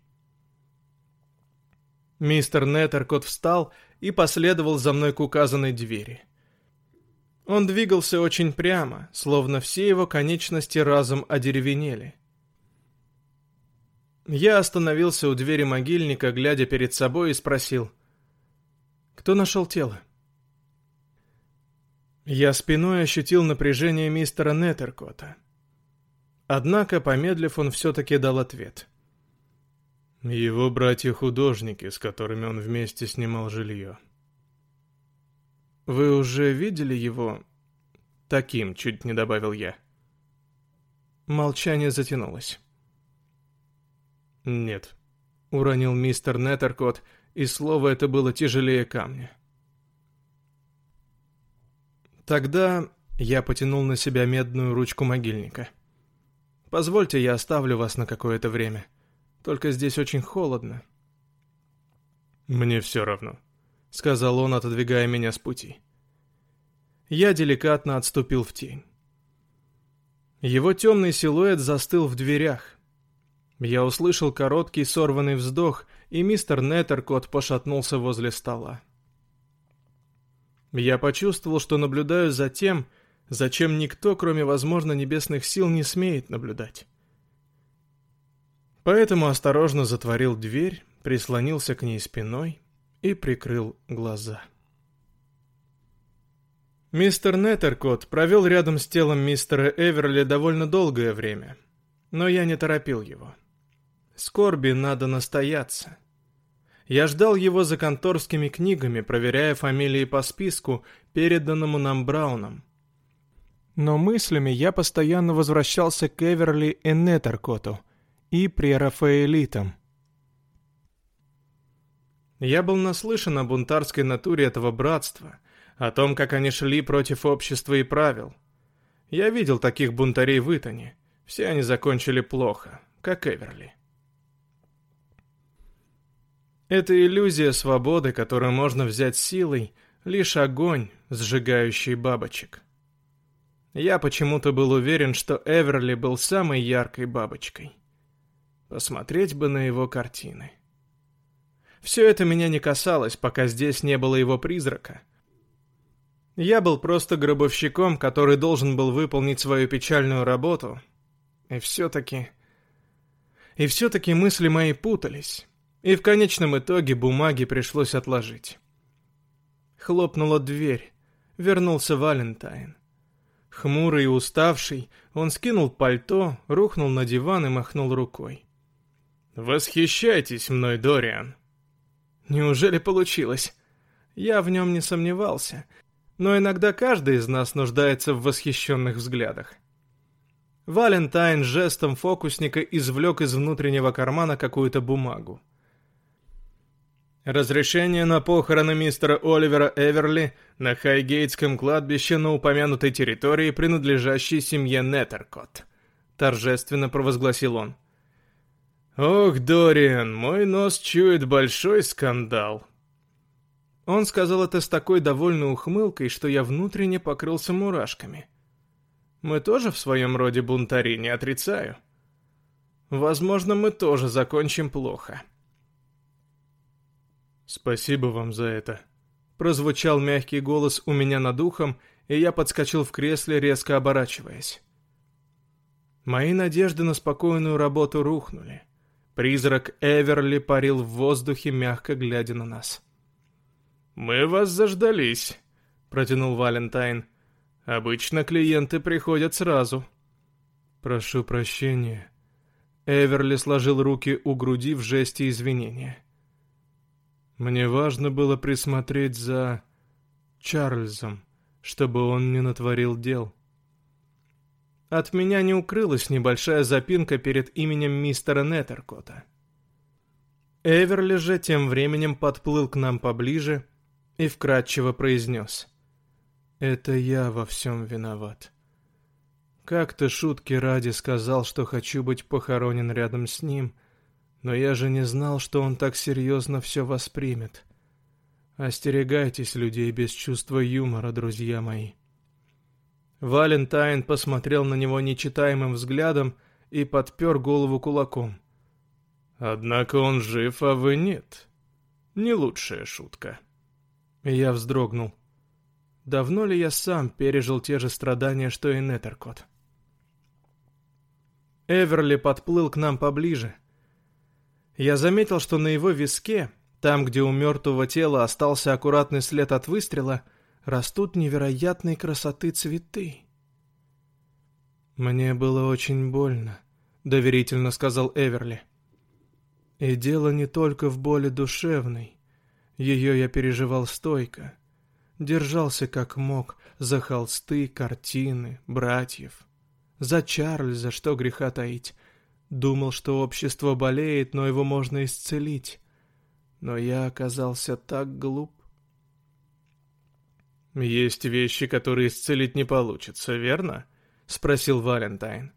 Мистер Неттеркот встал и последовал за мной к указанной двери. Он двигался очень прямо, словно все его конечности разом одеревенели. Я остановился у двери могильника, глядя перед собой, и спросил, «Кто нашел тело?» Я спиной ощутил напряжение мистера Неттеркота. Однако, помедлив, он все-таки дал ответ. Его братья-художники, с которыми он вместе снимал жилье. «Вы уже видели его?» «Таким», — чуть не добавил я. Молчание затянулось. «Нет», — уронил мистер Неттеркот, и слово это было тяжелее камня. Тогда я потянул на себя медную ручку могильника. Позвольте, я оставлю вас на какое-то время. Только здесь очень холодно. Мне все равно, сказал он, отодвигая меня с пути. Я деликатно отступил в тень. Его темный силуэт застыл в дверях. Я услышал короткий сорванный вздох, и мистер Неттеркот пошатнулся возле стола. Я почувствовал, что наблюдаю за тем, зачем никто, кроме, возможно, небесных сил, не смеет наблюдать. Поэтому осторожно затворил дверь, прислонился к ней спиной и прикрыл глаза. Мистер Неттеркот провел рядом с телом мистера Эверли довольно долгое время, но я не торопил его. Скорби надо настояться — я ждал его за конторскими книгами, проверяя фамилии по списку, переданному нам Брауном. Но мыслями я постоянно возвращался к Эверли и Неттеркоту и прерафаэлитам. Я был наслышан о бунтарской натуре этого братства, о том, как они шли против общества и правил. Я видел таких бунтарей в Итоне. Все они закончили плохо, как Эверли. Это иллюзия свободы, которую можно взять силой, лишь огонь, сжигающий бабочек. Я почему-то был уверен, что Эверли был самой яркой бабочкой. Посмотреть бы на его картины. Все это меня не касалось, пока здесь не было его призрака. Я был просто гробовщиком, который должен был выполнить свою печальную работу. И все-таки... И все-таки мысли мои путались. И в конечном итоге бумаги пришлось отложить. Хлопнула дверь. Вернулся Валентайн. Хмурый и уставший, он скинул пальто, рухнул на диван и махнул рукой. «Восхищайтесь мной, Дориан!» Неужели получилось? Я в нем не сомневался, но иногда каждый из нас нуждается в восхищенных взглядах. Валентайн жестом фокусника извлек из внутреннего кармана какую-то бумагу. Разрешение на похороны мистера Оливера Эверли на Хайгейтском кладбище на упомянутой территории, принадлежащей семье Неттеркот. Торжественно провозгласил он. «Ох, Дориан, мой нос чует большой скандал». Он сказал это с такой довольной ухмылкой, что я внутренне покрылся мурашками. Мы тоже в своем роде бунтари, не отрицаю. Возможно, мы тоже закончим плохо. «Спасибо вам за это», — прозвучал мягкий голос у меня над ухом, и я подскочил в кресле, резко оборачиваясь. Мои надежды на спокойную работу рухнули. Призрак Эверли парил в воздухе, мягко глядя на нас. «Мы вас заждались», — протянул Валентайн. «Обычно клиенты приходят сразу». «Прошу прощения». Эверли сложил руки у груди в жесте извинения. Мне важно было присмотреть за Чарльзом, чтобы он не натворил дел. От меня не укрылась небольшая запинка перед именем мистера Неттеркота. Эверли же тем временем подплыл к нам поближе и вкратчиво произнес. «Это я во всем виноват. Как-то шутки ради сказал, что хочу быть похоронен рядом с ним — но я же не знал, что он так серьезно все воспримет. Остерегайтесь людей без чувства юмора, друзья мои. Валентайн посмотрел на него нечитаемым взглядом и подпер голову кулаком. «Однако он жив, а вы нет. Не лучшая шутка». Я вздрогнул. Давно ли я сам пережил те же страдания, что и Неттеркот? Эверли подплыл к нам поближе, я заметил, что на его виске, там, где у мертвого тела остался аккуратный след от выстрела, растут невероятной красоты цветы. «Мне было очень больно», — доверительно сказал Эверли. «И дело не только в боли душевной. Ее я переживал стойко. Держался как мог за холсты, картины, братьев. За Чарльза, что греха таить, Думал, что общество болеет, но его можно исцелить. Но я оказался так глуп. «Есть вещи, которые исцелить не получится, верно?» — спросил Валентайн.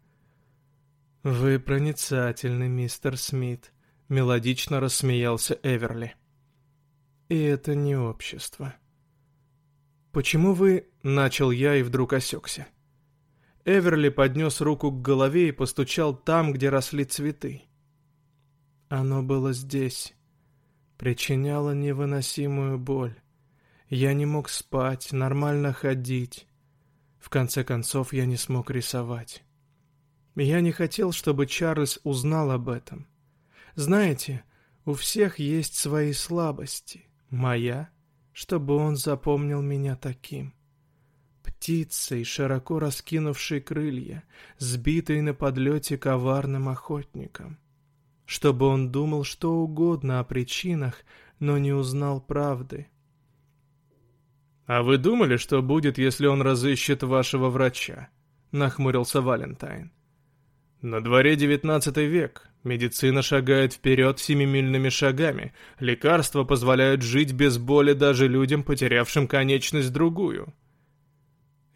«Вы проницательный, мистер Смит», — мелодично рассмеялся Эверли. «И это не общество». «Почему вы...» — начал я и вдруг осекся. Эверли поднес руку к голове и постучал там, где росли цветы. Оно было здесь. Причиняло невыносимую боль. Я не мог спать, нормально ходить. В конце концов, я не смог рисовать. Я не хотел, чтобы Чарльз узнал об этом. Знаете, у всех есть свои слабости. Моя, чтобы он запомнил меня таким птицей, широко раскинувшей крылья, сбитой на подлете коварным охотником. Чтобы он думал что угодно о причинах, но не узнал правды. «А вы думали, что будет, если он разыщет вашего врача?» — нахмурился Валентайн. «На дворе девятнадцатый век. Медицина шагает вперед семимильными шагами. Лекарства позволяют жить без боли даже людям, потерявшим конечность другую.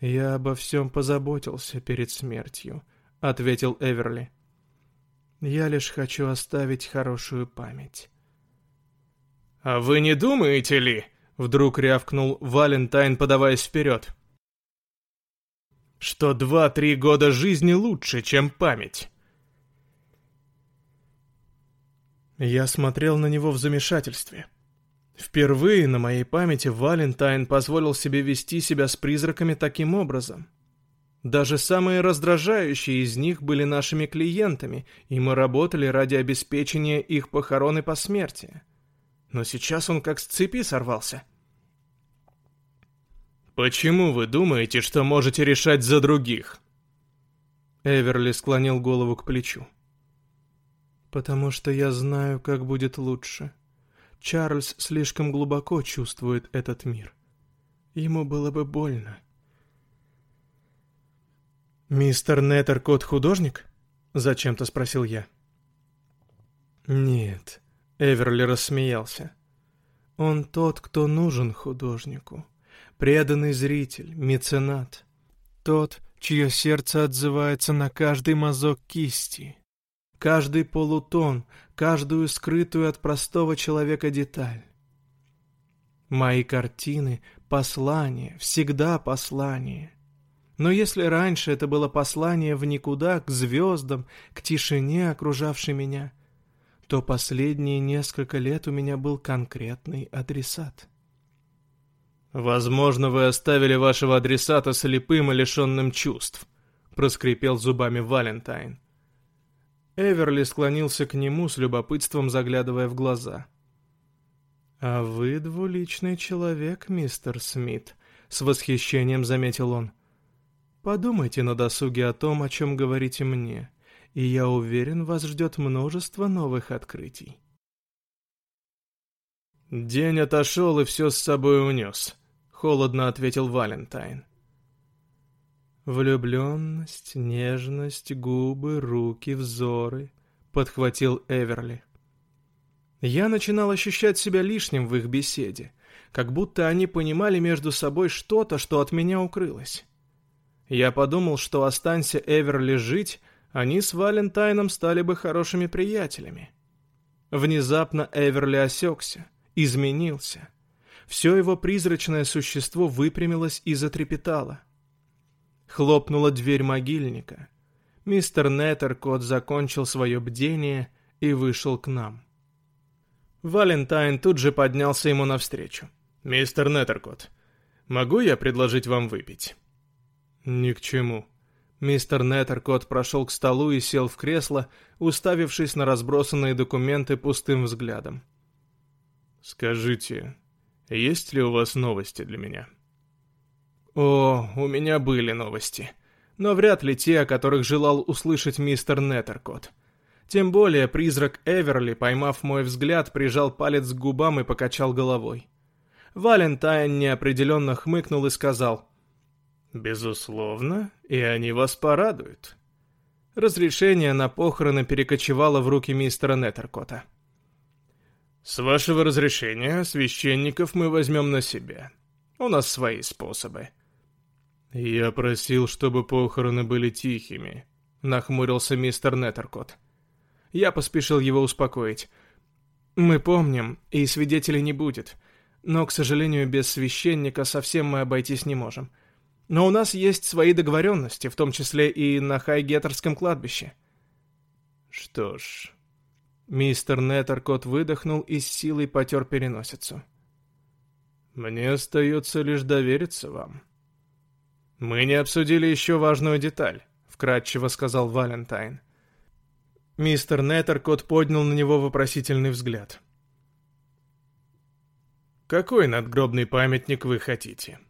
«Я обо всем позаботился перед смертью», — ответил Эверли. «Я лишь хочу оставить хорошую память». «А вы не думаете ли?» — вдруг рявкнул Валентайн, подаваясь вперед. «Что два-три года жизни лучше, чем память?» Я смотрел на него в замешательстве. Впервые на моей памяти Валентайн позволил себе вести себя с призраками таким образом. Даже самые раздражающие из них были нашими клиентами, и мы работали ради обеспечения их похорон и посмертия. Но сейчас он как с цепи сорвался. «Почему вы думаете, что можете решать за других?» Эверли склонил голову к плечу. «Потому что я знаю, как будет лучше», Чарльз слишком глубоко чувствует этот мир. Ему было бы больно. «Мистер Неттеркот художник?» — зачем-то спросил я. «Нет», — Эверли рассмеялся. Он тот, кто нужен художнику. Преданный зритель, меценат. Тот, чье сердце отзывается на каждый мазок кисти, каждый полутон, каждую скрытую от простого человека деталь. Мои картины — послание, всегда послание. Но если раньше это было послание в никуда, к звездам, к тишине, окружавшей меня, то последние несколько лет у меня был конкретный адресат. «Возможно, вы оставили вашего адресата слепым и лишенным чувств», — проскрипел зубами Валентайн. Эверли склонился к нему с любопытством, заглядывая в глаза. «А вы двуличный человек, мистер Смит», — с восхищением заметил он. «Подумайте на досуге о том, о чем говорите мне, и я уверен, вас ждет множество новых открытий». «День отошел и все с собой унес», — холодно ответил Валентайн. «Влюбленность, нежность, губы, руки, взоры», — подхватил Эверли. Я начинал ощущать себя лишним в их беседе, как будто они понимали между собой что-то, что от меня укрылось. Я подумал, что останься Эверли жить, они с Валентайном стали бы хорошими приятелями. Внезапно Эверли осекся, изменился. Все его призрачное существо выпрямилось и затрепетало. Хлопнула дверь могильника. Мистер Неттеркот закончил свое бдение и вышел к нам. Валентайн тут же поднялся ему навстречу. «Мистер Неттеркот, могу я предложить вам выпить?» «Ни к чему». Мистер Неттеркот прошел к столу и сел в кресло, уставившись на разбросанные документы пустым взглядом. «Скажите, есть ли у вас новости для меня?» «О, у меня были новости, но вряд ли те, о которых желал услышать мистер Неттеркот. Тем более призрак Эверли, поймав мой взгляд, прижал палец к губам и покачал головой. Валентайн неопределенно хмыкнул и сказал, «Безусловно, и они вас порадуют». Разрешение на похороны перекочевало в руки мистера Неттеркота. «С вашего разрешения, священников мы возьмем на себя. У нас свои способы». «Я просил, чтобы похороны были тихими», — нахмурился мистер Неттеркот. Я поспешил его успокоить. «Мы помним, и свидетелей не будет. Но, к сожалению, без священника совсем мы обойтись не можем. Но у нас есть свои договоренности, в том числе и на Хайгеттерском кладбище». «Что ж...» Мистер Неттеркот выдохнул и с силой потер переносицу. «Мне остается лишь довериться вам». «Мы не обсудили еще важную деталь», — вкратчиво сказал Валентайн. Мистер Неттеркот поднял на него вопросительный взгляд. «Какой надгробный памятник вы хотите?»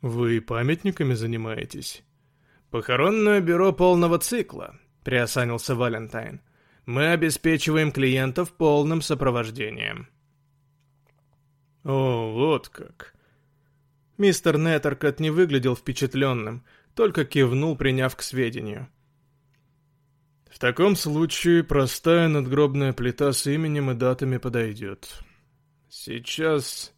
«Вы памятниками занимаетесь?» «Похоронное бюро полного цикла», — приосанился Валентайн. «Мы обеспечиваем клиентов полным сопровождением». «О, вот как!» Мистер Неттеркот не выглядел впечатленным, только кивнул, приняв к сведению. В таком случае простая надгробная плита с именем и датами подойдет. Сейчас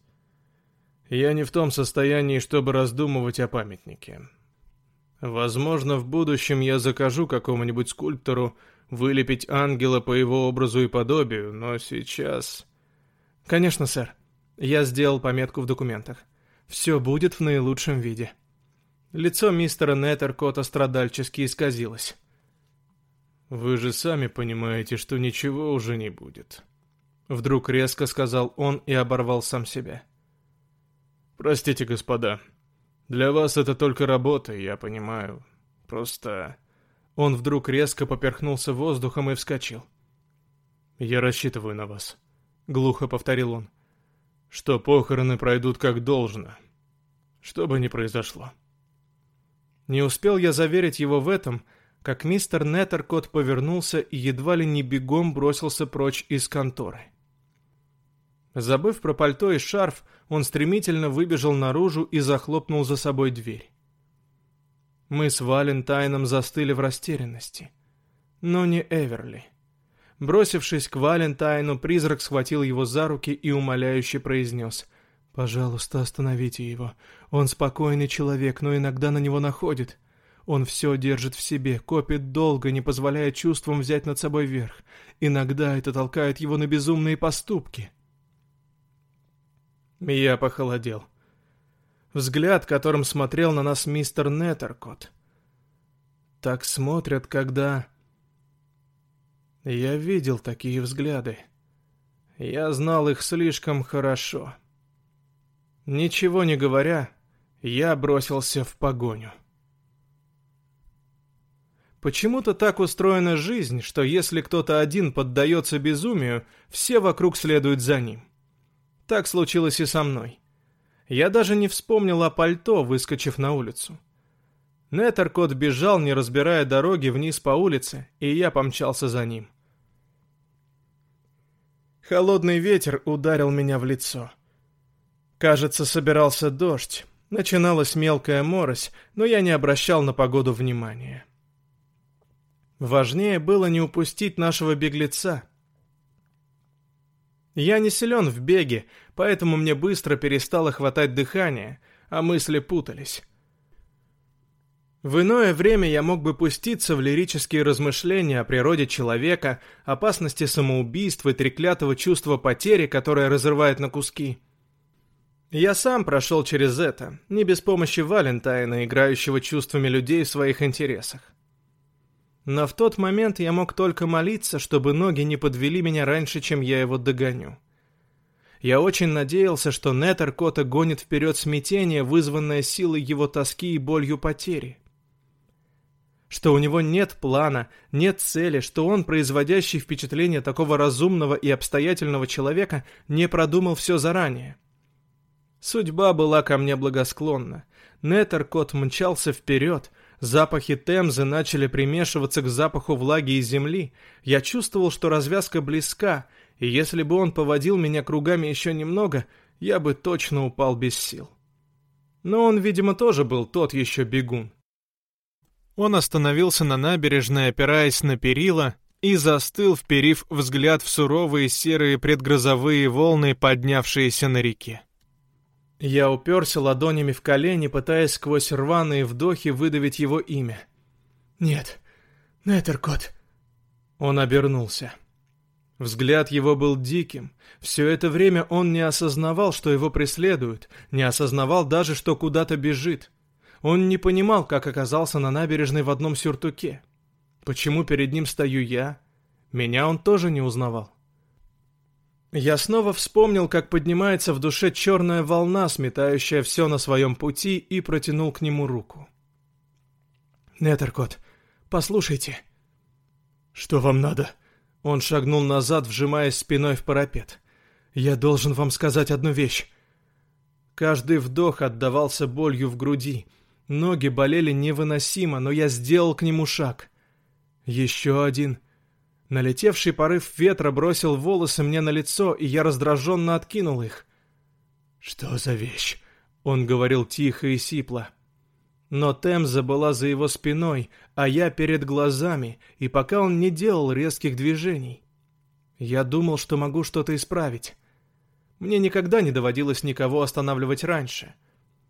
я не в том состоянии, чтобы раздумывать о памятнике. Возможно, в будущем я закажу какому-нибудь скульптору вылепить ангела по его образу и подобию, но сейчас... Конечно, сэр. Я сделал пометку в документах. Все будет в наилучшем виде. Лицо мистера Неттеркота страдальчески исказилось. «Вы же сами понимаете, что ничего уже не будет». Вдруг резко сказал он и оборвал сам себя. «Простите, господа. Для вас это только работа, я понимаю. Просто...» Он вдруг резко поперхнулся воздухом и вскочил. «Я рассчитываю на вас», — глухо повторил он. «Что похороны пройдут как должно. Что бы ни произошло». Не успел я заверить его в этом, — как мистер Неттеркот повернулся и едва ли не бегом бросился прочь из конторы. Забыв про пальто и шарф, он стремительно выбежал наружу и захлопнул за собой дверь. Мы с Валентайном застыли в растерянности. Но не Эверли. Бросившись к Валентайну, призрак схватил его за руки и умоляюще произнес. «Пожалуйста, остановите его. Он спокойный человек, но иногда на него находит. Он все держит в себе, копит долго, не позволяя чувствам взять над собой верх. Иногда это толкает его на безумные поступки». Я похолодел. Взгляд, которым смотрел на нас мистер Неттеркот. Так смотрят, когда... Я видел такие взгляды. Я знал их слишком хорошо. Ничего не говоря, я бросился в погоню. Почему-то так устроена жизнь, что если кто-то один поддается безумию, все вокруг следуют за ним. Так случилось и со мной. Я даже не вспомнил о пальто, выскочив на улицу. Неттеркот бежал, не разбирая дороги, вниз по улице, и я помчался за ним. Холодный ветер ударил меня в лицо. Кажется, собирался дождь. Начиналась мелкая морось, но я не обращал на погоду внимания. Важнее было не упустить нашего беглеца. Я не силен в беге, поэтому мне быстро перестало хватать дыхания, а мысли путались. В иное время я мог бы пуститься в лирические размышления о природе человека, опасности самоубийства и треклятого чувства потери, которое разрывает на куски. Я сам прошел через это, не без помощи Валентайна, играющего чувствами людей в своих интересах. Но в тот момент я мог только молиться, чтобы ноги не подвели меня раньше, чем я его догоню. Я очень надеялся, что Нетер Кота гонит вперед смятение, вызванное силой его тоски и болью потери что у него нет плана, нет цели, что он, производящий впечатление такого разумного и обстоятельного человека, не продумал все заранее. Судьба была ко мне благосклонна. Нетер-кот мчался вперед, запахи Темзы начали примешиваться к запаху влаги и земли. Я чувствовал, что развязка близка, и если бы он поводил меня кругами еще немного, я бы точно упал без сил. Но он, видимо, тоже был тот еще бегун. Он остановился на набережной, опираясь на перила, и застыл, вперив взгляд в суровые серые предгрозовые волны, поднявшиеся на реке. Я уперся ладонями в колени, пытаясь сквозь рваные вдохи выдавить его имя. «Нет, Неттеркот». Он обернулся. Взгляд его был диким. Все это время он не осознавал, что его преследуют, не осознавал даже, что куда-то бежит. Он не понимал, как оказался на набережной в одном сюртуке. Почему перед ним стою я? Меня он тоже не узнавал. Я снова вспомнил, как поднимается в душе черная волна, сметающая все на своем пути, и протянул к нему руку. «Нетеркот, послушайте». «Что вам надо?» Он шагнул назад, вжимаясь спиной в парапет. «Я должен вам сказать одну вещь». Каждый вдох отдавался болью в груди, Ноги болели невыносимо, но я сделал к нему шаг. Еще один. Налетевший порыв ветра бросил волосы мне на лицо, и я раздраженно откинул их. «Что за вещь?» — он говорил тихо и сипло. Но Темза была за его спиной, а я перед глазами, и пока он не делал резких движений. Я думал, что могу что-то исправить. Мне никогда не доводилось никого останавливать раньше —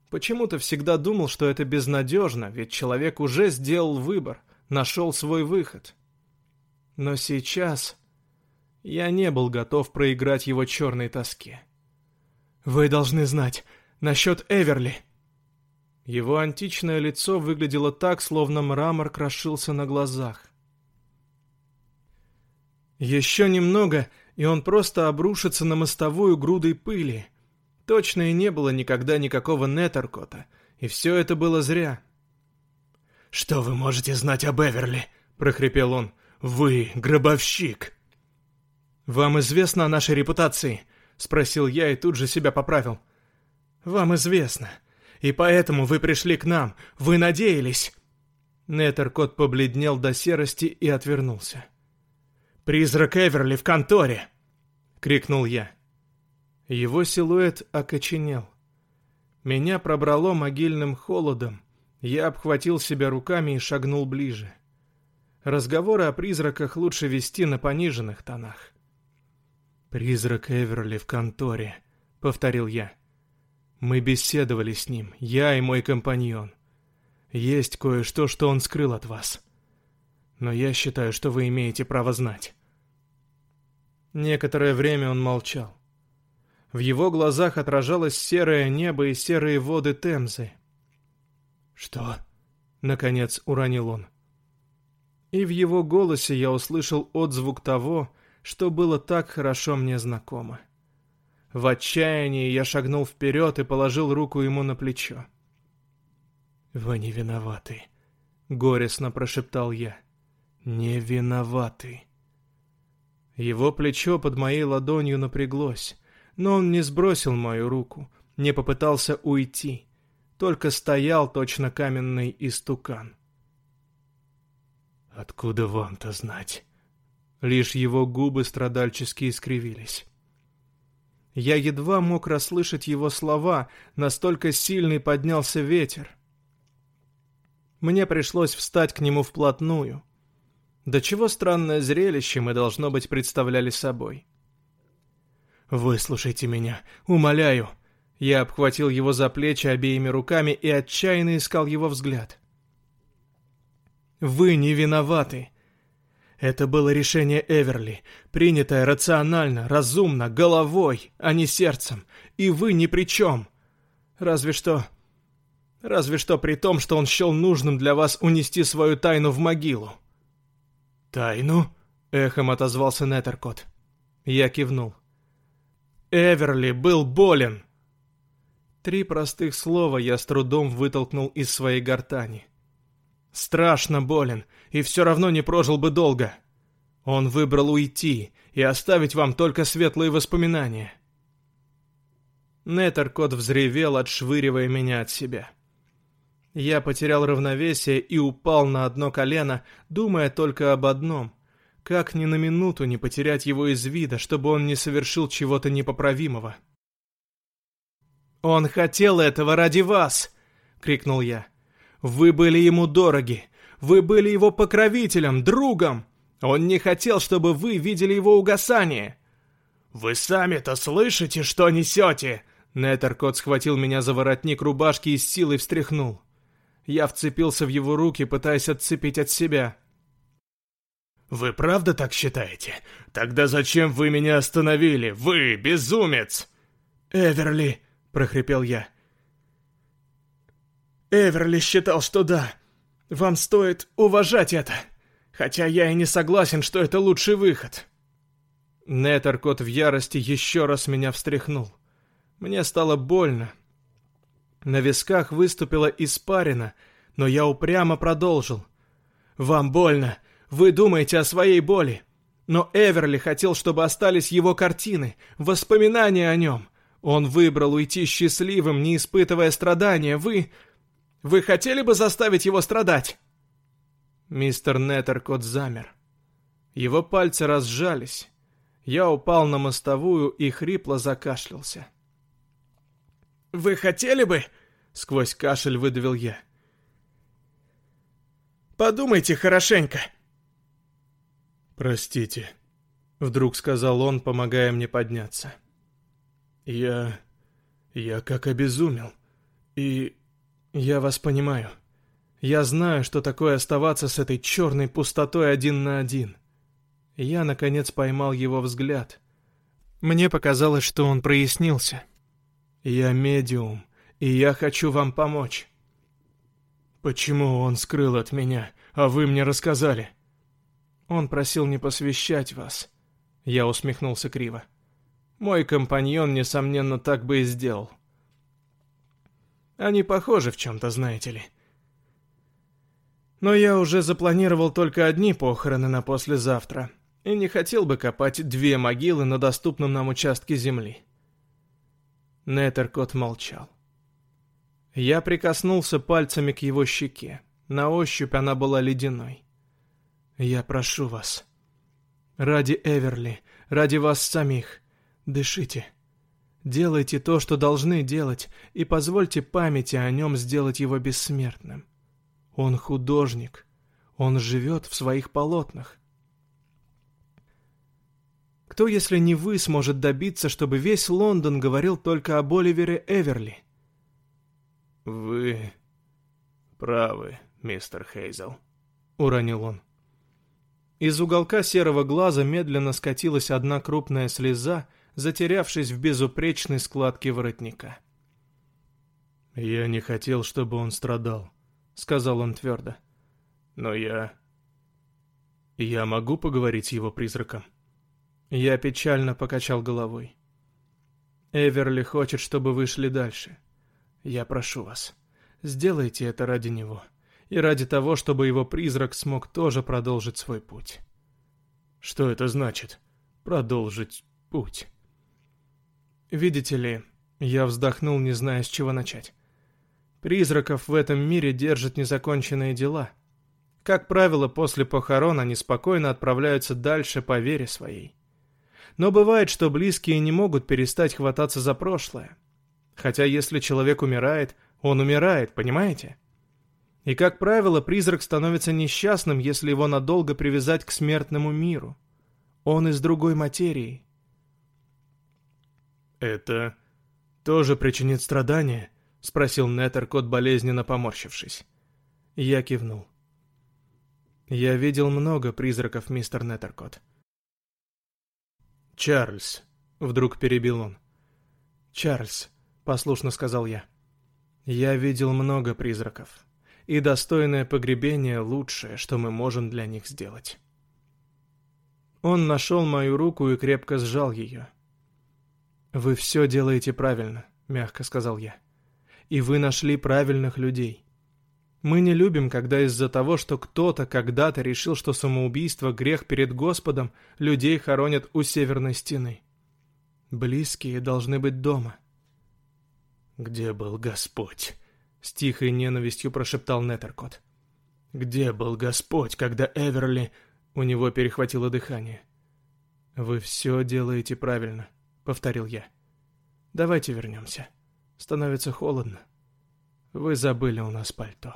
Почему-то всегда думал, что это безнадежно, ведь человек уже сделал выбор, нашел свой выход. Но сейчас я не был готов проиграть его черной тоске. «Вы должны знать насчет Эверли». Его античное лицо выглядело так, словно мрамор крошился на глазах. Еще немного, и он просто обрушится на мостовую грудой пыли — Точно и не было никогда никакого Неттеркота, и все это было зря. «Что вы можете знать об Эверли?» — прохрипел он. «Вы гробовщик!» «Вам известно о нашей репутации?» — спросил я и тут же себя поправил. «Вам известно. И поэтому вы пришли к нам. Вы надеялись...» Неттеркот побледнел до серости и отвернулся. «Призрак Эверли в конторе!» — крикнул я. Его силуэт окоченел. Меня пробрало могильным холодом. Я обхватил себя руками и шагнул ближе. Разговоры о призраках лучше вести на пониженных тонах. «Призрак Эверли в конторе», — повторил я. «Мы беседовали с ним, я и мой компаньон. Есть кое-что, что он скрыл от вас. Но я считаю, что вы имеете право знать». Некоторое время он молчал. В его глазах отражалось серое небо и серые воды Темзы. «Что?» — наконец уронил он. И в его голосе я услышал отзвук того, что было так хорошо мне знакомо. В отчаянии я шагнул вперед и положил руку ему на плечо. «Вы не виноваты», — горестно прошептал я. «Не виноваты». Его плечо под моей ладонью напряглось, но он не сбросил мою руку, не попытался уйти, только стоял точно каменный истукан. «Откуда вам-то знать?» Лишь его губы страдальчески искривились. Я едва мог расслышать его слова, настолько сильный поднялся ветер. Мне пришлось встать к нему вплотную. До чего странное зрелище мы, должно быть, представляли собой. «Выслушайте меня, умоляю!» Я обхватил его за плечи обеими руками и отчаянно искал его взгляд. «Вы не виноваты. Это было решение Эверли, принятое рационально, разумно, головой, а не сердцем. И вы ни при чем. Разве что... Разве что при том, что он счел нужным для вас унести свою тайну в могилу. «Тайну?» — эхом отозвался Неттеркот. Я кивнул. «Эверли был болен!» Три простых слова я с трудом вытолкнул из своей гортани. Страшно болен, и все равно не прожил бы долго. Он выбрал уйти и оставить вам только светлые воспоминания. Неттеркот взревел, отшвыривая меня от себя. Я потерял равновесие и упал на одно колено, думая только об одном. Как ни на минуту не потерять его из вида, чтобы он не совершил чего-то непоправимого. «Он хотел этого ради вас!» — крикнул я. «Вы были ему дороги! Вы были его покровителем, другом! Он не хотел, чтобы вы видели его угасание!» «Вы сами-то слышите, что несете?» Неттеркот схватил меня за воротник рубашки и с силой встряхнул. Я вцепился в его руки, пытаясь отцепить от себя. «Вы правда так считаете? Тогда зачем вы меня остановили? Вы, безумец!» «Эверли!» — прохрипел я. «Эверли считал, что да. Вам стоит уважать это. Хотя я и не согласен, что это лучший выход». Неттеркот в ярости еще раз меня встряхнул. Мне стало больно, на висках выступила испарина, но я упрямо продолжил. «Вам больно. Вы думаете о своей боли. Но Эверли хотел, чтобы остались его картины, воспоминания о нем. Он выбрал уйти счастливым, не испытывая страдания. Вы... Вы хотели бы заставить его страдать?» Мистер Неттеркот замер. Его пальцы разжались. Я упал на мостовую и хрипло закашлялся. «Вы хотели бы...» Сквозь кашель выдавил я. Подумайте хорошенько. Простите, вдруг сказал он, помогая мне подняться. Я... я как обезумел. И... я вас понимаю. Я знаю, что такое оставаться с этой черной пустотой один на один. Я, наконец, поймал его взгляд. Мне показалось, что он прояснился. Я медиум, и я хочу вам помочь». «Почему он скрыл от меня, а вы мне рассказали?» «Он просил не посвящать вас». Я усмехнулся криво. «Мой компаньон, несомненно, так бы и сделал». «Они похожи в чем-то, знаете ли». Но я уже запланировал только одни похороны на послезавтра, и не хотел бы копать две могилы на доступном нам участке земли. Неттеркот молчал. Я прикоснулся пальцами к его щеке. На ощупь она была ледяной. «Я прошу вас. Ради Эверли, ради вас самих, дышите. Делайте то, что должны делать, и позвольте памяти о нем сделать его бессмертным. Он художник. Он живет в своих полотнах. Кто, если не вы, сможет добиться, чтобы весь Лондон говорил только об Оливере Эверли? Вы правы, мистер Хейзел, уронил он. Из уголка серого глаза медленно скатилась одна крупная слеза, затерявшись в безупречной складке воротника. «Я не хотел, чтобы он страдал», — сказал он твердо. «Но я... я могу поговорить с его призраком?» Я печально покачал головой. «Эверли хочет, чтобы вы шли дальше. Я прошу вас, сделайте это ради него, и ради того, чтобы его призрак смог тоже продолжить свой путь». «Что это значит? Продолжить путь?» «Видите ли...» Я вздохнул, не зная, с чего начать. Призраков в этом мире держат незаконченные дела. Как правило, после похорон они спокойно отправляются дальше по вере своей. Но бывает, что близкие не могут перестать хвататься за прошлое. Хотя если человек умирает, он умирает, понимаете? И, как правило, призрак становится несчастным, если его надолго привязать к смертному миру. Он из другой материи. «Это тоже причинит страдания?» — спросил Неттеркот, болезненно поморщившись. Я кивнул. «Я видел много призраков, мистер Неттеркот». «Чарльз», — вдруг перебил он. «Чарльз», — послушно сказал я. «Я видел много призраков, и достойное погребение — лучшее, что мы можем для них сделать». Он нашел мою руку и крепко сжал ее. «Вы все делаете правильно», — мягко сказал я и вы нашли правильных людей. Мы не любим, когда из-за того, что кто-то когда-то решил, что самоубийство – грех перед Господом, людей хоронят у северной стены. Близкие должны быть дома. «Где был Господь?» — с тихой ненавистью прошептал Неттеркот. «Где был Господь, когда Эверли...» У него перехватило дыхание. «Вы все делаете правильно», — повторил я. «Давайте вернемся». Становится холодно. Вы забыли у нас пальто.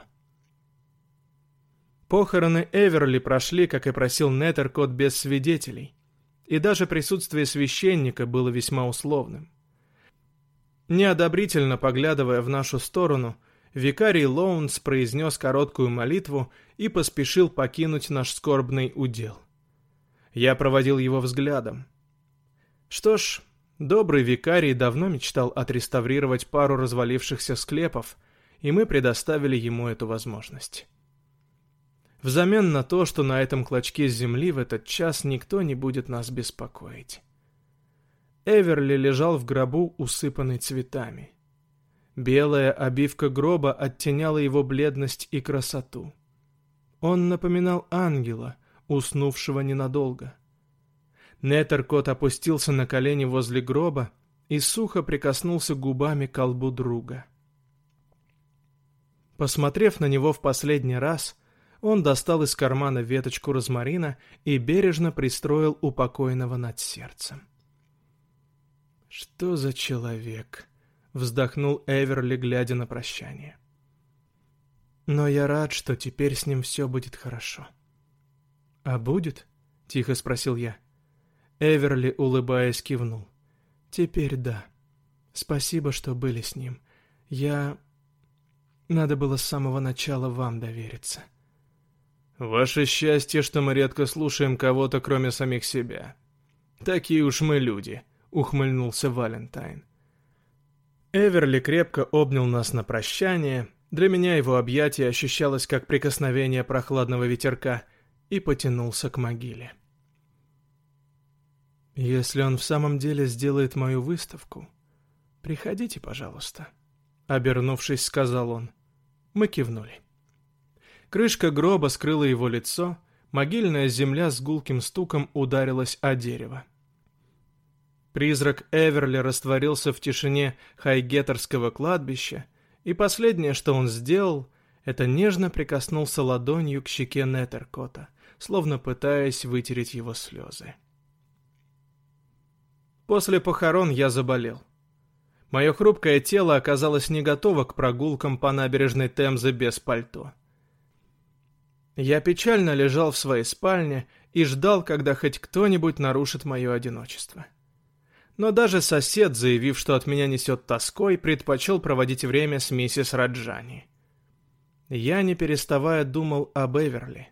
Похороны Эверли прошли, как и просил Неттеркот, без свидетелей. И даже присутствие священника было весьма условным. Неодобрительно поглядывая в нашу сторону, викарий Лоунс произнес короткую молитву и поспешил покинуть наш скорбный удел. Я проводил его взглядом. Что ж, Добрый викарий давно мечтал отреставрировать пару развалившихся склепов, и мы предоставили ему эту возможность. Взамен на то, что на этом клочке земли в этот час никто не будет нас беспокоить. Эверли лежал в гробу, усыпанный цветами. Белая обивка гроба оттеняла его бледность и красоту. Он напоминал ангела, уснувшего ненадолго. Неттеркот опустился на колени возле гроба и сухо прикоснулся губами к колбу друга. Посмотрев на него в последний раз, он достал из кармана веточку розмарина и бережно пристроил у над сердцем. «Что за человек?» — вздохнул Эверли, глядя на прощание. «Но я рад, что теперь с ним все будет хорошо». «А будет?» — тихо спросил я. — Эверли, улыбаясь, кивнул. «Теперь да. Спасибо, что были с ним. Я... Надо было с самого начала вам довериться». «Ваше счастье, что мы редко слушаем кого-то, кроме самих себя. Такие уж мы люди», — ухмыльнулся Валентайн. Эверли крепко обнял нас на прощание. Для меня его объятие ощущалось как прикосновение прохладного ветерка и потянулся к могиле. Если он в самом деле сделает мою выставку, приходите, пожалуйста. Обернувшись, сказал он. Мы кивнули. Крышка гроба скрыла его лицо, могильная земля с гулким стуком ударилась о дерево. Призрак Эверли растворился в тишине Хайгеттерского кладбища, и последнее, что он сделал, это нежно прикоснулся ладонью к щеке Неттеркота, словно пытаясь вытереть его слезы. После похорон я заболел. Мое хрупкое тело оказалось не готово к прогулкам по набережной Темзы без пальто. Я печально лежал в своей спальне и ждал, когда хоть кто-нибудь нарушит мое одиночество. Но даже сосед, заявив, что от меня несет тоской, предпочел проводить время с миссис Раджани. Я, не переставая, думал об Эверли.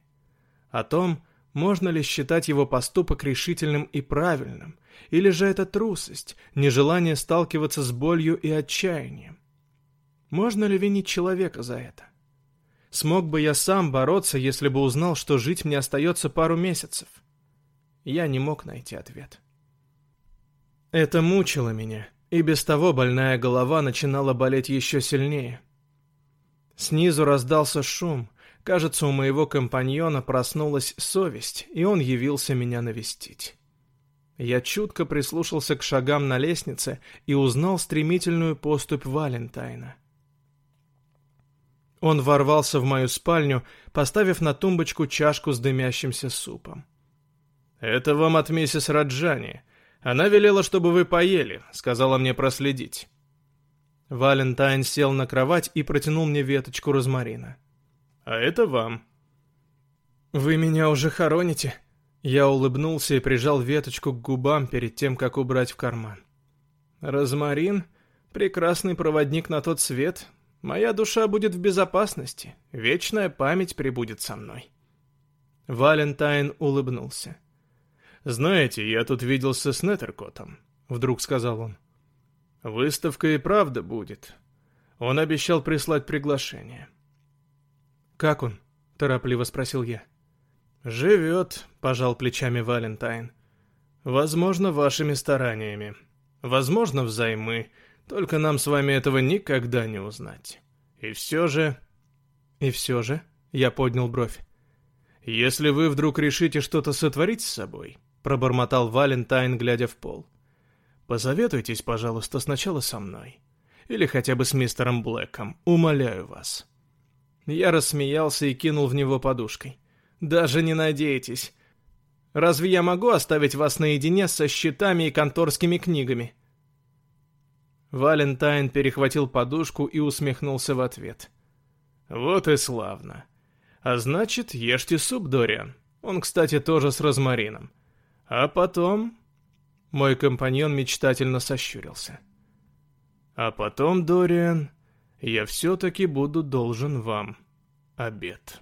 О том, можно ли считать его поступок решительным и правильным, или же это трусость, нежелание сталкиваться с болью и отчаянием. Можно ли винить человека за это? Смог бы я сам бороться, если бы узнал, что жить мне остается пару месяцев? Я не мог найти ответ. Это мучило меня, и без того больная голова начинала болеть еще сильнее. Снизу раздался шум. Кажется, у моего компаньона проснулась совесть, и он явился меня навестить. Я чутко прислушался к шагам на лестнице и узнал стремительную поступь Валентайна. Он ворвался в мою спальню, поставив на тумбочку чашку с дымящимся супом. «Это вам от миссис Раджани. Она велела, чтобы вы поели, сказала мне проследить». Валентайн сел на кровать и протянул мне веточку розмарина. «А это вам». «Вы меня уже хороните?» Я улыбнулся и прижал веточку к губам перед тем, как убрать в карман. «Розмарин — прекрасный проводник на тот свет, Моя душа будет в безопасности, вечная память прибудет со мной. Валентайн улыбнулся. «Знаете, я тут виделся с Неттеркотом», — вдруг сказал он. «Выставка и правда будет. Он обещал прислать приглашение». «Как он?» — торопливо спросил я. «Живет», — пожал плечами Валентайн. «Возможно, вашими стараниями. Возможно, взаймы. Только нам с вами этого никогда не узнать. И все же... И все же... Я поднял бровь. «Если вы вдруг решите что-то сотворить с собой», — пробормотал Валентайн, глядя в пол, «посоветуйтесь, пожалуйста, сначала со мной. Или хотя бы с мистером Блэком. Умоляю вас». Я рассмеялся и кинул в него подушкой. «Даже не надейтесь. Разве я могу оставить вас наедине со счетами и конторскими книгами?» Валентайн перехватил подушку и усмехнулся в ответ. «Вот и славно. А значит, ешьте суп, Дориан. Он, кстати, тоже с розмарином. А потом...» Мой компаньон мечтательно сощурился. «А потом, Дориан, я все-таки буду должен вам обед».